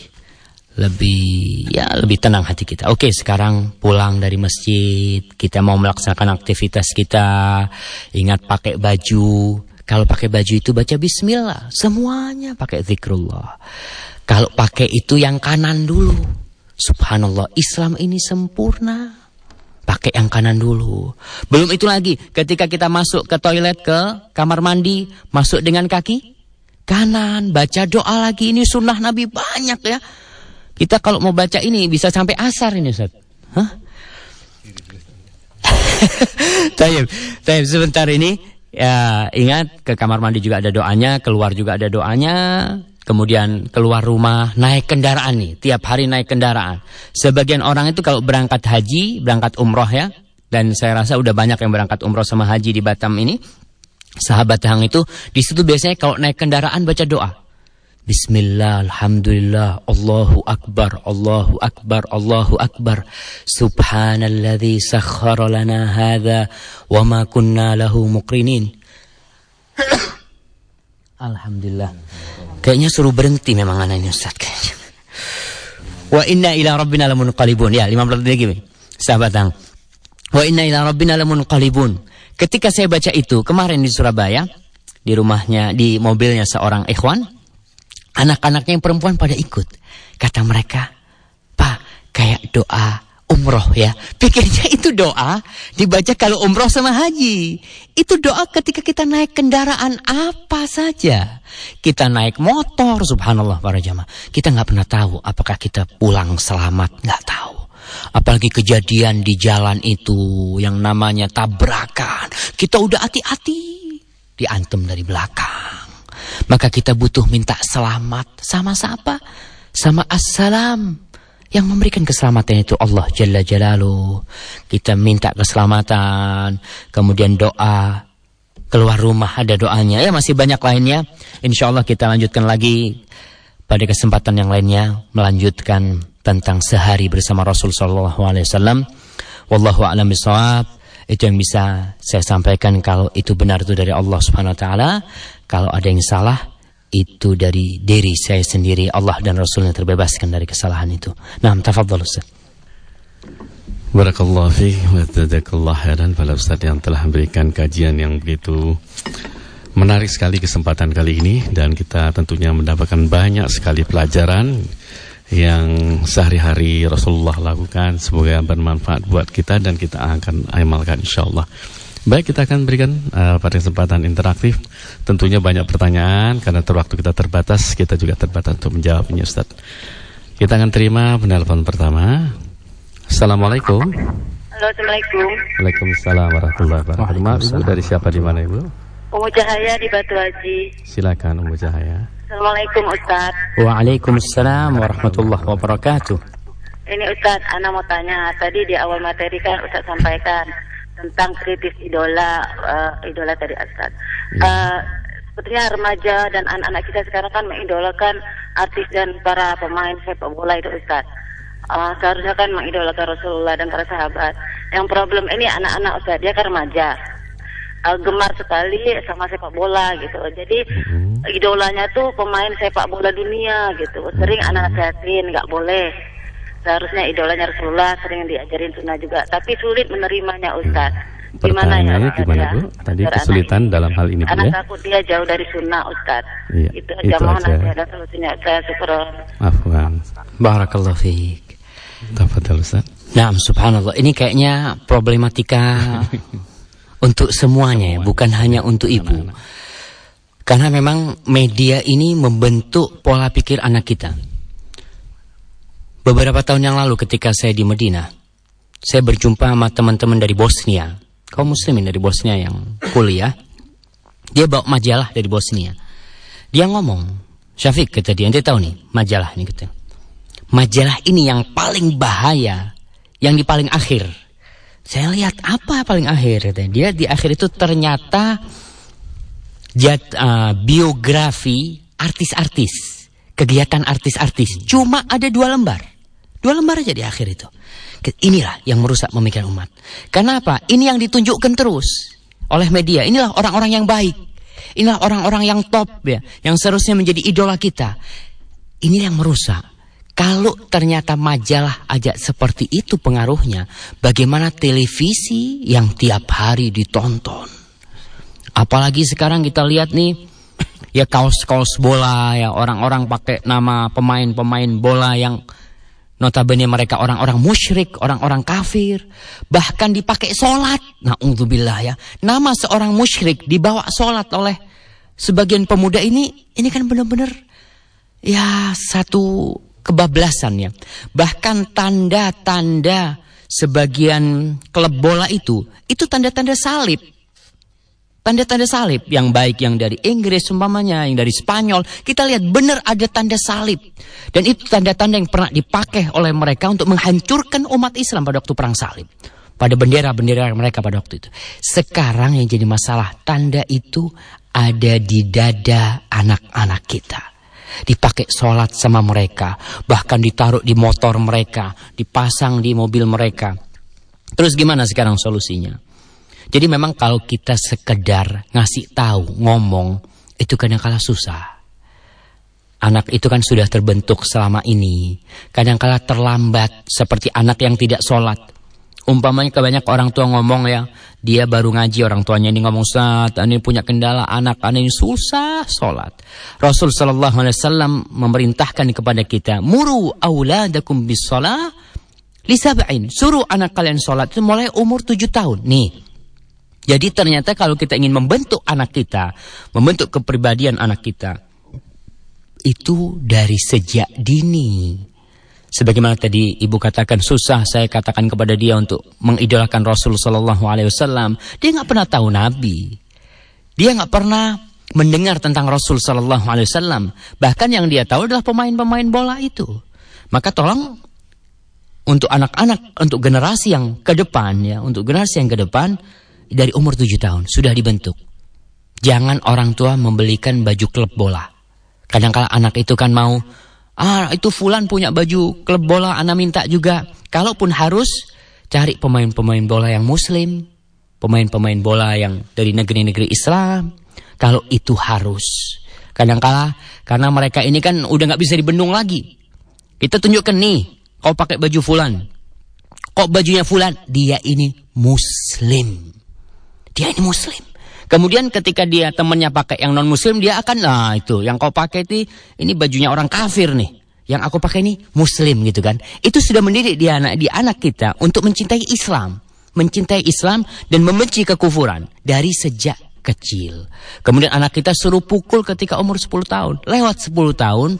lebih ya lebih tenang hati kita. Oke, sekarang pulang dari masjid, kita mau melaksanakan aktivitas kita, ingat pakai baju. Kalau pakai baju itu baca bismillah, semuanya pakai zikrullah. Kalau pakai itu yang kanan dulu. Subhanallah, Islam ini sempurna pakai yang kanan dulu. Belum itu lagi, ketika kita masuk ke toilet ke kamar mandi, masuk dengan kaki kanan, baca doa lagi. Ini sunnah Nabi banyak ya. Kita kalau mau baca ini bisa sampai asar ini Ustaz. Hah? [LAUGHS] Taib, taib sebentar ini ya ingat ke kamar mandi juga ada doanya, keluar juga ada doanya, kemudian keluar rumah, naik kendaraan nih, tiap hari naik kendaraan. Sebagian orang itu kalau berangkat haji, berangkat umroh ya, dan saya rasa udah banyak yang berangkat umroh sama haji di Batam ini. Sahabat yang itu di situ biasanya kalau naik kendaraan baca doa. Bismillah, Alhamdulillah, Allahu Akbar, Allahu Akbar, Allahu Akbar. Subhanalladzi sakhkhara lana hadza wa ma kunna lahu muqrinin. [COUGHS] Alhamdulillah. Kayaknya suruh berhenti memang anak ini Ustaz kayaknya. Wa inna ila rabbina lamunqalibun. Ya, 15 detik lagi. Sahabat tang. Wa inna ila rabbina lamunqalibun. Ketika saya baca itu kemarin di Surabaya, di rumahnya, di mobilnya seorang ikhwan, anak-anaknya yang perempuan pada ikut. Kata mereka, "Pak, kayak doa umroh ya. Pikirnya itu doa dibaca kalau umroh sama haji. Itu doa ketika kita naik kendaraan apa saja. Kita naik motor, subhanallah para jamaah. Kita nggak pernah tahu apakah kita pulang selamat, nggak tahu. Apalagi kejadian di jalan itu yang namanya tabrakan. Kita udah hati-hati diantem dari belakang. Maka kita butuh minta selamat sama siapa? Sama assalam yang memberikan keselamatan itu Allah Jalla Jalaluh. Kita minta keselamatan, kemudian doa. keluar rumah ada doanya. Ya masih banyak lainnya. Insya Allah kita lanjutkan lagi pada kesempatan yang lainnya melanjutkan tentang sehari bersama Rasul Sallallahu Alaihi Wasallam. Wallahu a'lam bishawab. Itu yang bisa saya sampaikan kalau itu benar itu dari Allah Subhanahu Wa Taala. Kalau ada yang salah itu dari diri saya sendiri. Allah dan Rasulnya terbebaskan dari kesalahan itu. Nah, tafadhol Ustaz. Barakallahu fiik wa jazakallahu khairan pada Ustaz yang telah memberikan kajian yang begitu menarik sekali kesempatan kali ini dan kita tentunya mendapatkan banyak sekali pelajaran yang sehari-hari Rasulullah lakukan semoga bermanfaat buat kita dan kita akan amalkan insyaallah. Baik kita akan berikan uh, pada kesempatan interaktif tentunya banyak pertanyaan karena terwaktu kita terbatas kita juga terbatas untuk menjawabnya Ustaz. Kita akan terima penelpon pertama. Assalamualaikum. Halo, Assalamualaikum. Waalaikumsalam warahmatullahi wabarakatuh. Maaf Ibu dari siapa di mana Ibu? Umu Cahaya di Batu Haji. Silakan Umu Cahaya. Assalamualaikum Ustaz. Waalaikumsalam warahmatullahi wabarakatuh. Ini Ustaz, Ana mau tanya. Tadi di awal materi kan Ustaz sampaikan tentang kritis idola uh, idola tadi Ustaz. Ya. Uh, sepertinya remaja dan anak-anak kita sekarang kan mengidolakan artis dan para pemain sepak bola itu Ustaz uh, seharusnya kan mengidolakan Rasulullah dan para sahabat. Yang problem ini anak-anak Ustaz, dia kan remaja. Uh, gemar sekali sama sepak bola gitu. Jadi mm-hmm. idolanya tuh pemain sepak bola dunia gitu. Sering mm-hmm. anak nasihatin nggak boleh. Seharusnya idolanya Rasulullah sering diajarin sunnah juga. Tapi sulit menerimanya Ustaz. Gimana ya? Gimana Bu? Tadi kesulitan dalam hal ini Bu Anak ya? takut dia jauh dari sunnah Ustaz. Iya, itu aja itu mohon nanti ada solusinya. Saya syukur. Afwan. Barakallahu fiik. Tafadhal Ustaz. Nah, subhanallah. Ini kayaknya problematika [LAUGHS] untuk semuanya ya, bukan hanya untuk ibu. Karena memang media ini membentuk pola pikir anak kita. Beberapa tahun yang lalu ketika saya di Medina, saya berjumpa sama teman-teman dari Bosnia, kaum muslimin dari Bosnia yang kuliah. Dia bawa majalah dari Bosnia. Dia ngomong, Syafiq kata dia, ente tahu nih majalah ini kata majalah ini yang paling bahaya, yang di paling akhir. Saya lihat apa paling akhir? Dia di akhir itu ternyata jat, uh, biografi artis-artis, kegiatan artis-artis. Cuma ada dua lembar, dua lembar aja di akhir itu. Inilah yang merusak pemikiran umat. Kenapa? Ini yang ditunjukkan terus oleh media. Inilah orang-orang yang baik. Inilah orang-orang yang top ya, yang seharusnya menjadi idola kita. Ini yang merusak. Kalau ternyata majalah aja seperti itu pengaruhnya, bagaimana televisi yang tiap hari ditonton? Apalagi sekarang kita lihat nih, ya kaos-kaos bola ya orang-orang pakai nama pemain-pemain bola yang notabene mereka orang-orang musyrik, orang-orang kafir, bahkan dipakai sholat. Nah, ya, nama seorang musyrik dibawa sholat oleh sebagian pemuda ini, ini kan benar-benar ya satu kebablasan ya. Bahkan tanda-tanda sebagian klub bola itu, itu tanda-tanda salib. Tanda-tanda salib yang baik yang dari Inggris umpamanya, yang dari Spanyol, kita lihat benar ada tanda salib. Dan itu tanda-tanda yang pernah dipakai oleh mereka untuk menghancurkan umat Islam pada waktu perang salib. Pada bendera-bendera mereka pada waktu itu. Sekarang yang jadi masalah, tanda itu ada di dada anak-anak kita dipakai sholat sama mereka, bahkan ditaruh di motor mereka, dipasang di mobil mereka. Terus gimana sekarang solusinya? Jadi memang kalau kita sekedar ngasih tahu, ngomong, itu kadang kala susah. Anak itu kan sudah terbentuk selama ini. Kadang kala terlambat seperti anak yang tidak sholat. Umpamanya kebanyak orang tua ngomong ya, dia baru ngaji orang tuanya ini ngomong saat ini punya kendala anak anak ini susah sholat. Rasul Shallallahu Alaihi Wasallam memerintahkan kepada kita, muru auladakum bis sholat lisabain. Suruh anak kalian sholat itu mulai umur tujuh tahun. Nih, jadi ternyata kalau kita ingin membentuk anak kita, membentuk kepribadian anak kita, itu dari sejak dini. Sebagaimana tadi ibu katakan susah saya katakan kepada dia untuk mengidolakan Rasul Shallallahu Alaihi Wasallam. Dia nggak pernah tahu Nabi. Dia nggak pernah mendengar tentang Rasul Shallallahu Alaihi Wasallam. Bahkan yang dia tahu adalah pemain-pemain bola itu. Maka tolong untuk anak-anak, untuk generasi yang ke depan ya, untuk generasi yang ke depan dari umur tujuh tahun sudah dibentuk. Jangan orang tua membelikan baju klub bola. Kadang-kala anak itu kan mau, ah itu fulan punya baju klub bola, anak minta juga. Kalaupun harus, cari pemain-pemain bola yang muslim, pemain-pemain bola yang dari negeri-negeri Islam. Kalau itu harus. Kadang-kala karena mereka ini kan udah nggak bisa dibendung lagi. Kita tunjukkan nih, kau pakai baju fulan. Kok bajunya fulan? Dia ini muslim. Dia ini muslim. Kemudian ketika dia temannya pakai yang non muslim dia akan nah itu yang kau pakai itu ini bajunya orang kafir nih. Yang aku pakai ini muslim gitu kan. Itu sudah mendidik di anak di anak kita untuk mencintai Islam, mencintai Islam dan membenci kekufuran dari sejak kecil. Kemudian anak kita suruh pukul ketika umur 10 tahun. Lewat 10 tahun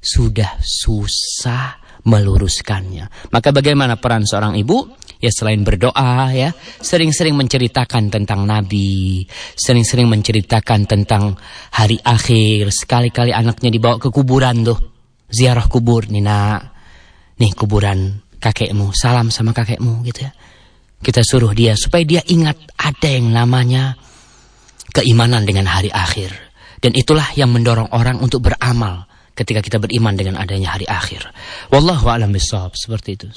sudah susah meluruskannya. Maka bagaimana peran seorang ibu? Ya selain berdoa ya sering-sering menceritakan tentang Nabi sering-sering menceritakan tentang hari akhir. Sekali-kali anaknya dibawa ke kuburan tuh. Ziarah kubur Nina nih kuburan kakekmu. Salam sama kakekmu gitu ya. Kita suruh dia supaya dia ingat ada yang namanya keimanan dengan hari akhir. Dan itulah yang mendorong orang untuk beramal ketika kita beriman dengan adanya hari akhir. Wallahu a'lam bishawab seperti itu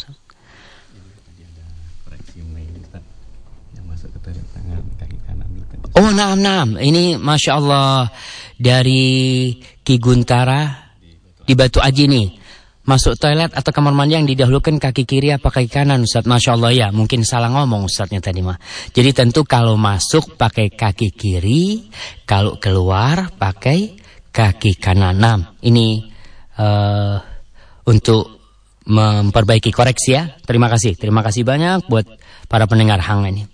Oh, naam, naam. Ini Masya Allah dari Ki Guntara di Batu Aji nih. Masuk toilet atau kamar mandi yang didahulukan kaki kiri apa kaki kanan Ustaz? Masya Allah ya, mungkin salah ngomong Ustaznya tadi mah. Jadi tentu kalau masuk pakai kaki kiri, kalau keluar pakai kaki kanan. Nah, ini uh, untuk memperbaiki koreksi ya. Terima kasih, terima kasih banyak buat para pendengar hang ini.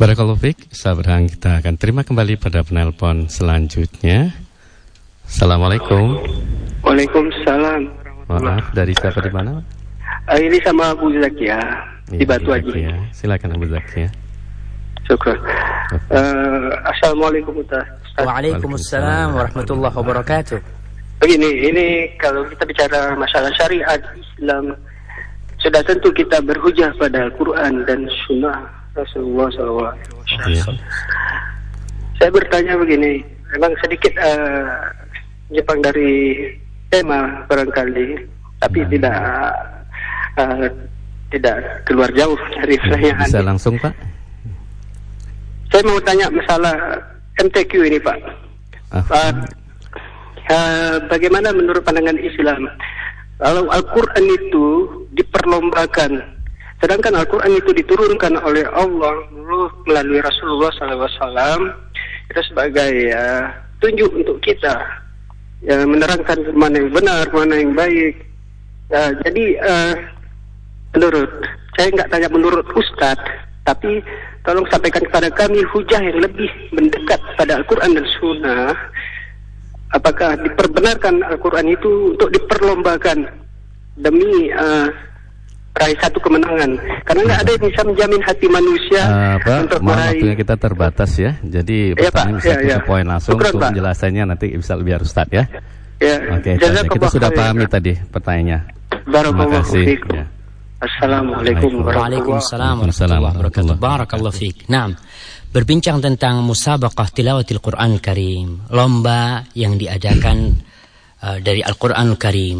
Barakallahu fiqh, sahabat kita akan terima kembali pada penelpon selanjutnya. Assalamualaikum. Waalaikumsalam. Maaf, dari siapa di mana? Uh, ini sama Abu Zakia di Batu Aji. Silakan Abu Zakia. Syukur. Uh, Assalamualaikum Ustaz. Waalaikumsalam warahmatullahi wabarakatuh. Begini, ini kalau kita bicara masalah syariat Islam, sudah tentu kita berhujah pada Al-Quran dan Sunnah Rasulullah SAW. Ya. Saya bertanya begini, memang sedikit uh, Jepang dari tema barangkali, tapi nah. tidak uh, tidak keluar jauh dari pertanyaan. Bisa langsung Pak? Saya mau tanya masalah MTQ ini Pak. Ah. Uh, uh, bagaimana menurut pandangan Islam? Kalau Al-Quran itu diperlombakan Sedangkan Al-Quran itu diturunkan oleh Allah melalui Rasulullah SAW itu sebagai ya, tunjuk untuk kita ya, menerangkan mana yang benar, mana yang baik. Ya, jadi uh, menurut saya nggak tanya menurut Ustadz, tapi tolong sampaikan kepada kami hujah yang lebih mendekat pada Al-Quran dan Sunnah. Apakah diperbenarkan Al-Quran itu untuk diperlombakan demi uh, raih satu kemenangan. Karena nggak ada yang bisa menjamin hati manusia uh, Pak, untuk meraih waktunya kita terbatas ya. Jadi ya, pertanyaan bisa ya, ya. poin langsung untuk penjelasannya. Nanti bisa lebih harus start ya. Ya oke okay, kita sudah pahami ya. tadi pertanyaannya. Terima kasih. ya. Assalamualaikum warahmatullahi wabarakatuh. Barakallahu fiik. Nah, berbincang tentang musabaqah tilawatil Quran Karim, lomba yang diadakan uh, dari Al-Quran Karim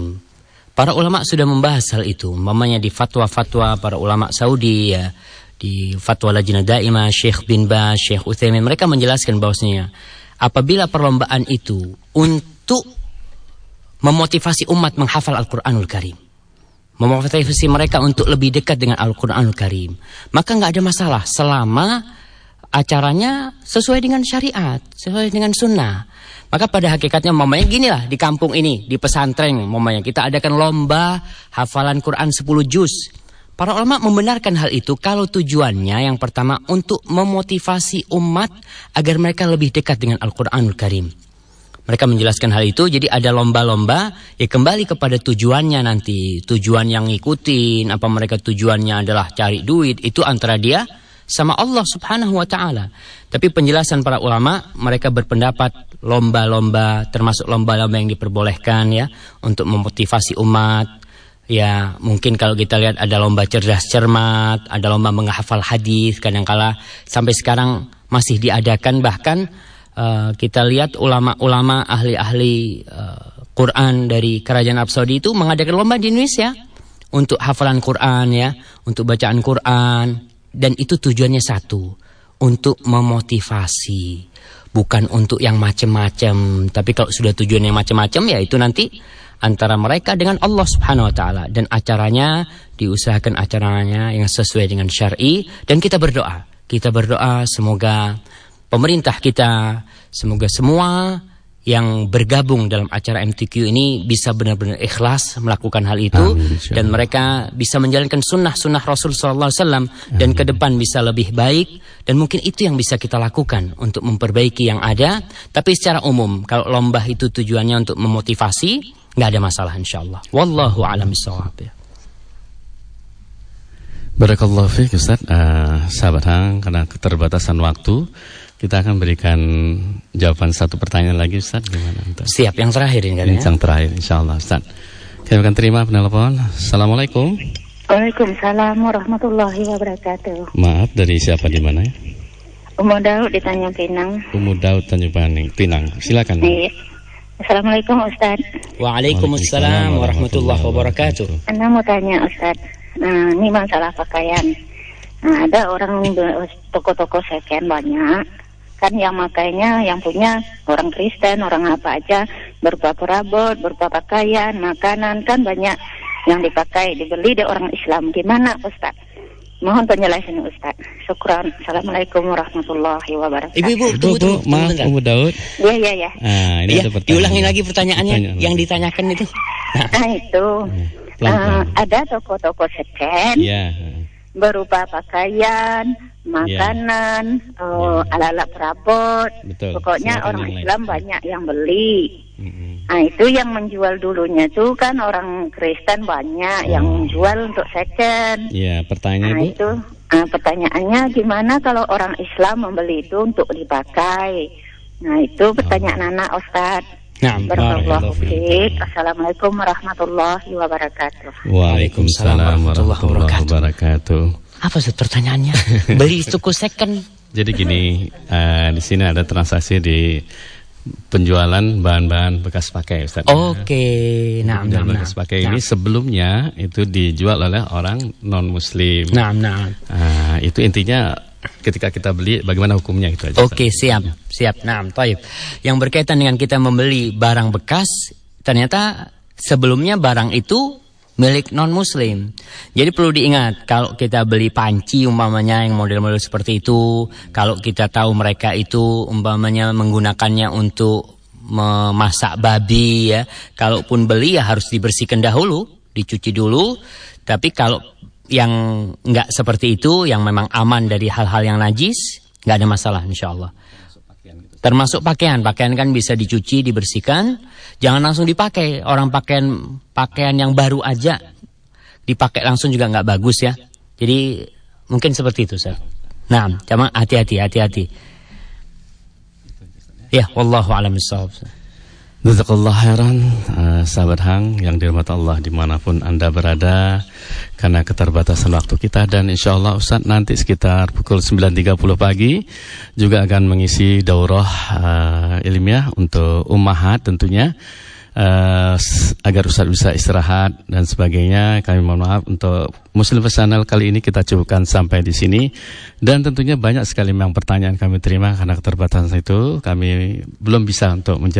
Para ulama sudah membahas hal itu, mamanya di fatwa-fatwa para ulama Saudi ya, di fatwa Lajnah Daimah Syekh bin Ba, Syekh Utsaimin mereka menjelaskan bahwasanya apabila perlombaan itu untuk memotivasi umat menghafal Al-Qur'anul Karim, memotivasi mereka untuk lebih dekat dengan Al-Qur'anul Karim, maka nggak ada masalah selama acaranya sesuai dengan syariat, sesuai dengan sunnah. Maka pada hakikatnya mamanya gini lah di kampung ini, di pesantren mamanya kita adakan lomba hafalan Quran 10 juz. Para ulama membenarkan hal itu kalau tujuannya yang pertama untuk memotivasi umat agar mereka lebih dekat dengan Al-Qur'anul Karim. Mereka menjelaskan hal itu jadi ada lomba-lomba ya kembali kepada tujuannya nanti. Tujuan yang ngikutin apa mereka tujuannya adalah cari duit itu antara dia sama Allah Subhanahu wa taala. Tapi penjelasan para ulama mereka berpendapat lomba-lomba termasuk lomba-lomba yang diperbolehkan ya untuk memotivasi umat. Ya, mungkin kalau kita lihat ada lomba cerdas cermat, ada lomba menghafal hadis kadangkala sampai sekarang masih diadakan bahkan uh, kita lihat ulama-ulama ahli-ahli uh, Quran dari kerajaan Arab Saudi itu mengadakan lomba di Indonesia untuk hafalan Quran ya, untuk bacaan Quran dan itu tujuannya satu, untuk memotivasi, bukan untuk yang macam-macam. Tapi kalau sudah tujuannya macam-macam ya itu nanti antara mereka dengan Allah Subhanahu wa taala dan acaranya diusahakan acaranya yang sesuai dengan syar'i dan kita berdoa. Kita berdoa semoga pemerintah kita, semoga semua yang bergabung dalam acara MTQ ini bisa benar-benar ikhlas melakukan hal itu Amin, dan mereka bisa menjalankan sunnah-sunnah Rasul SAW dan ke depan bisa lebih baik dan mungkin itu yang bisa kita lakukan untuk memperbaiki yang ada tapi secara umum kalau lomba itu tujuannya untuk memotivasi nggak ada masalah insyaallah. Wallahu a'lam bishawab. Ya. Barakallahu fiik Ustaz. Uh, sahabat Hang karena keterbatasan waktu kita akan berikan jawaban satu pertanyaan lagi Ustaz gimana Ustaz? Siap yang terakhir ini kan ya. Yang terakhir insyaallah Ustaz. Kita akan terima penelpon. Assalamualaikum. Waalaikumsalam warahmatullahi wabarakatuh. Maaf dari siapa di mana ya? Umu Daud di Tanjung Pinang. Umu Daud Tanjung Pinang. Silakan. Iya. Assalamualaikum Ustaz Waalaikumsalam warahmatullahi wabarakatuh Anda mau tanya Ustaz Nah ini masalah pakaian Nah ada orang toko-toko second banyak Kan yang makainya yang punya orang Kristen, orang apa aja Berupa perabot, berupa pakaian, makanan Kan banyak yang dipakai, dibeli di orang Islam Gimana Ustaz? Mohon penjelasan Ustaz. Syukran. Assalamualaikum warahmatullahi wabarakatuh. Ibu-ibu, tunggu, tunggu, tunggu, maaf, Ibu Daud. Iya, iya, iya. Ah, ini ya, ada diulangi lagi pertanyaannya Pertanyaan yang ditanyakan itu. Nah, nah itu. Uh, ada toko-toko second. Iya. Berupa pakaian, makanan, ya. uh, ya. ala-ala perabot. Betul. Pokoknya Silakan orang Islam lain. banyak yang beli. Mm-hmm. Nah itu yang menjual dulunya tuh kan orang Kristen banyak oh. yang menjual untuk second. Iya pertanyaan nah, itu. Nah, pertanyaannya gimana kalau orang Islam membeli itu untuk dipakai? Nah itu pertanyaan oh. anak Ustadz. Nah, Assalamualaikum warahmatullahi wabarakatuh. Waalaikumsalam warahmatullahi wabarakatuh. Apa sih pertanyaannya? [LAUGHS] Beli suku second. Jadi gini, uh, di sini ada transaksi di penjualan bahan-bahan bekas pakai Ustaz. Oke, okay. nah, nah, bekas pakai nah. ini sebelumnya itu dijual oleh orang non muslim. Nah, nah. Uh, itu intinya ketika kita beli bagaimana hukumnya itu aja. Oke, okay, siap. Siap. Nah, taib. Yang berkaitan dengan kita membeli barang bekas, ternyata sebelumnya barang itu milik non muslim. Jadi perlu diingat kalau kita beli panci umpamanya yang model-model seperti itu, kalau kita tahu mereka itu umpamanya menggunakannya untuk memasak babi ya, kalaupun beli ya harus dibersihkan dahulu, dicuci dulu. Tapi kalau yang nggak seperti itu, yang memang aman dari hal-hal yang najis, nggak ada masalah insya Allah. Termasuk pakaian, pakaian kan bisa dicuci, dibersihkan, jangan langsung dipakai. Orang pakaian pakaian yang baru aja dipakai langsung juga nggak bagus ya. Jadi mungkin seperti itu, Sir. Nah, cuma hati-hati, hati-hati. Ya, wallahu a'lam bishawab. Jazakallah khairan uh, sahabat Hang yang dirahmati Allah di mana pun Anda berada. Karena keterbatasan waktu kita dan insya Allah Ustaz nanti sekitar pukul 9.30 pagi juga akan mengisi daurah uh, ilmiah untuk ummahat tentunya. Uh, agar Ustaz bisa istirahat dan sebagainya. Kami mohon maaf untuk Muslim Channel kali ini kita cukupkan sampai di sini. Dan tentunya banyak sekali memang pertanyaan kami terima karena keterbatasan itu. Kami belum bisa untuk menjawab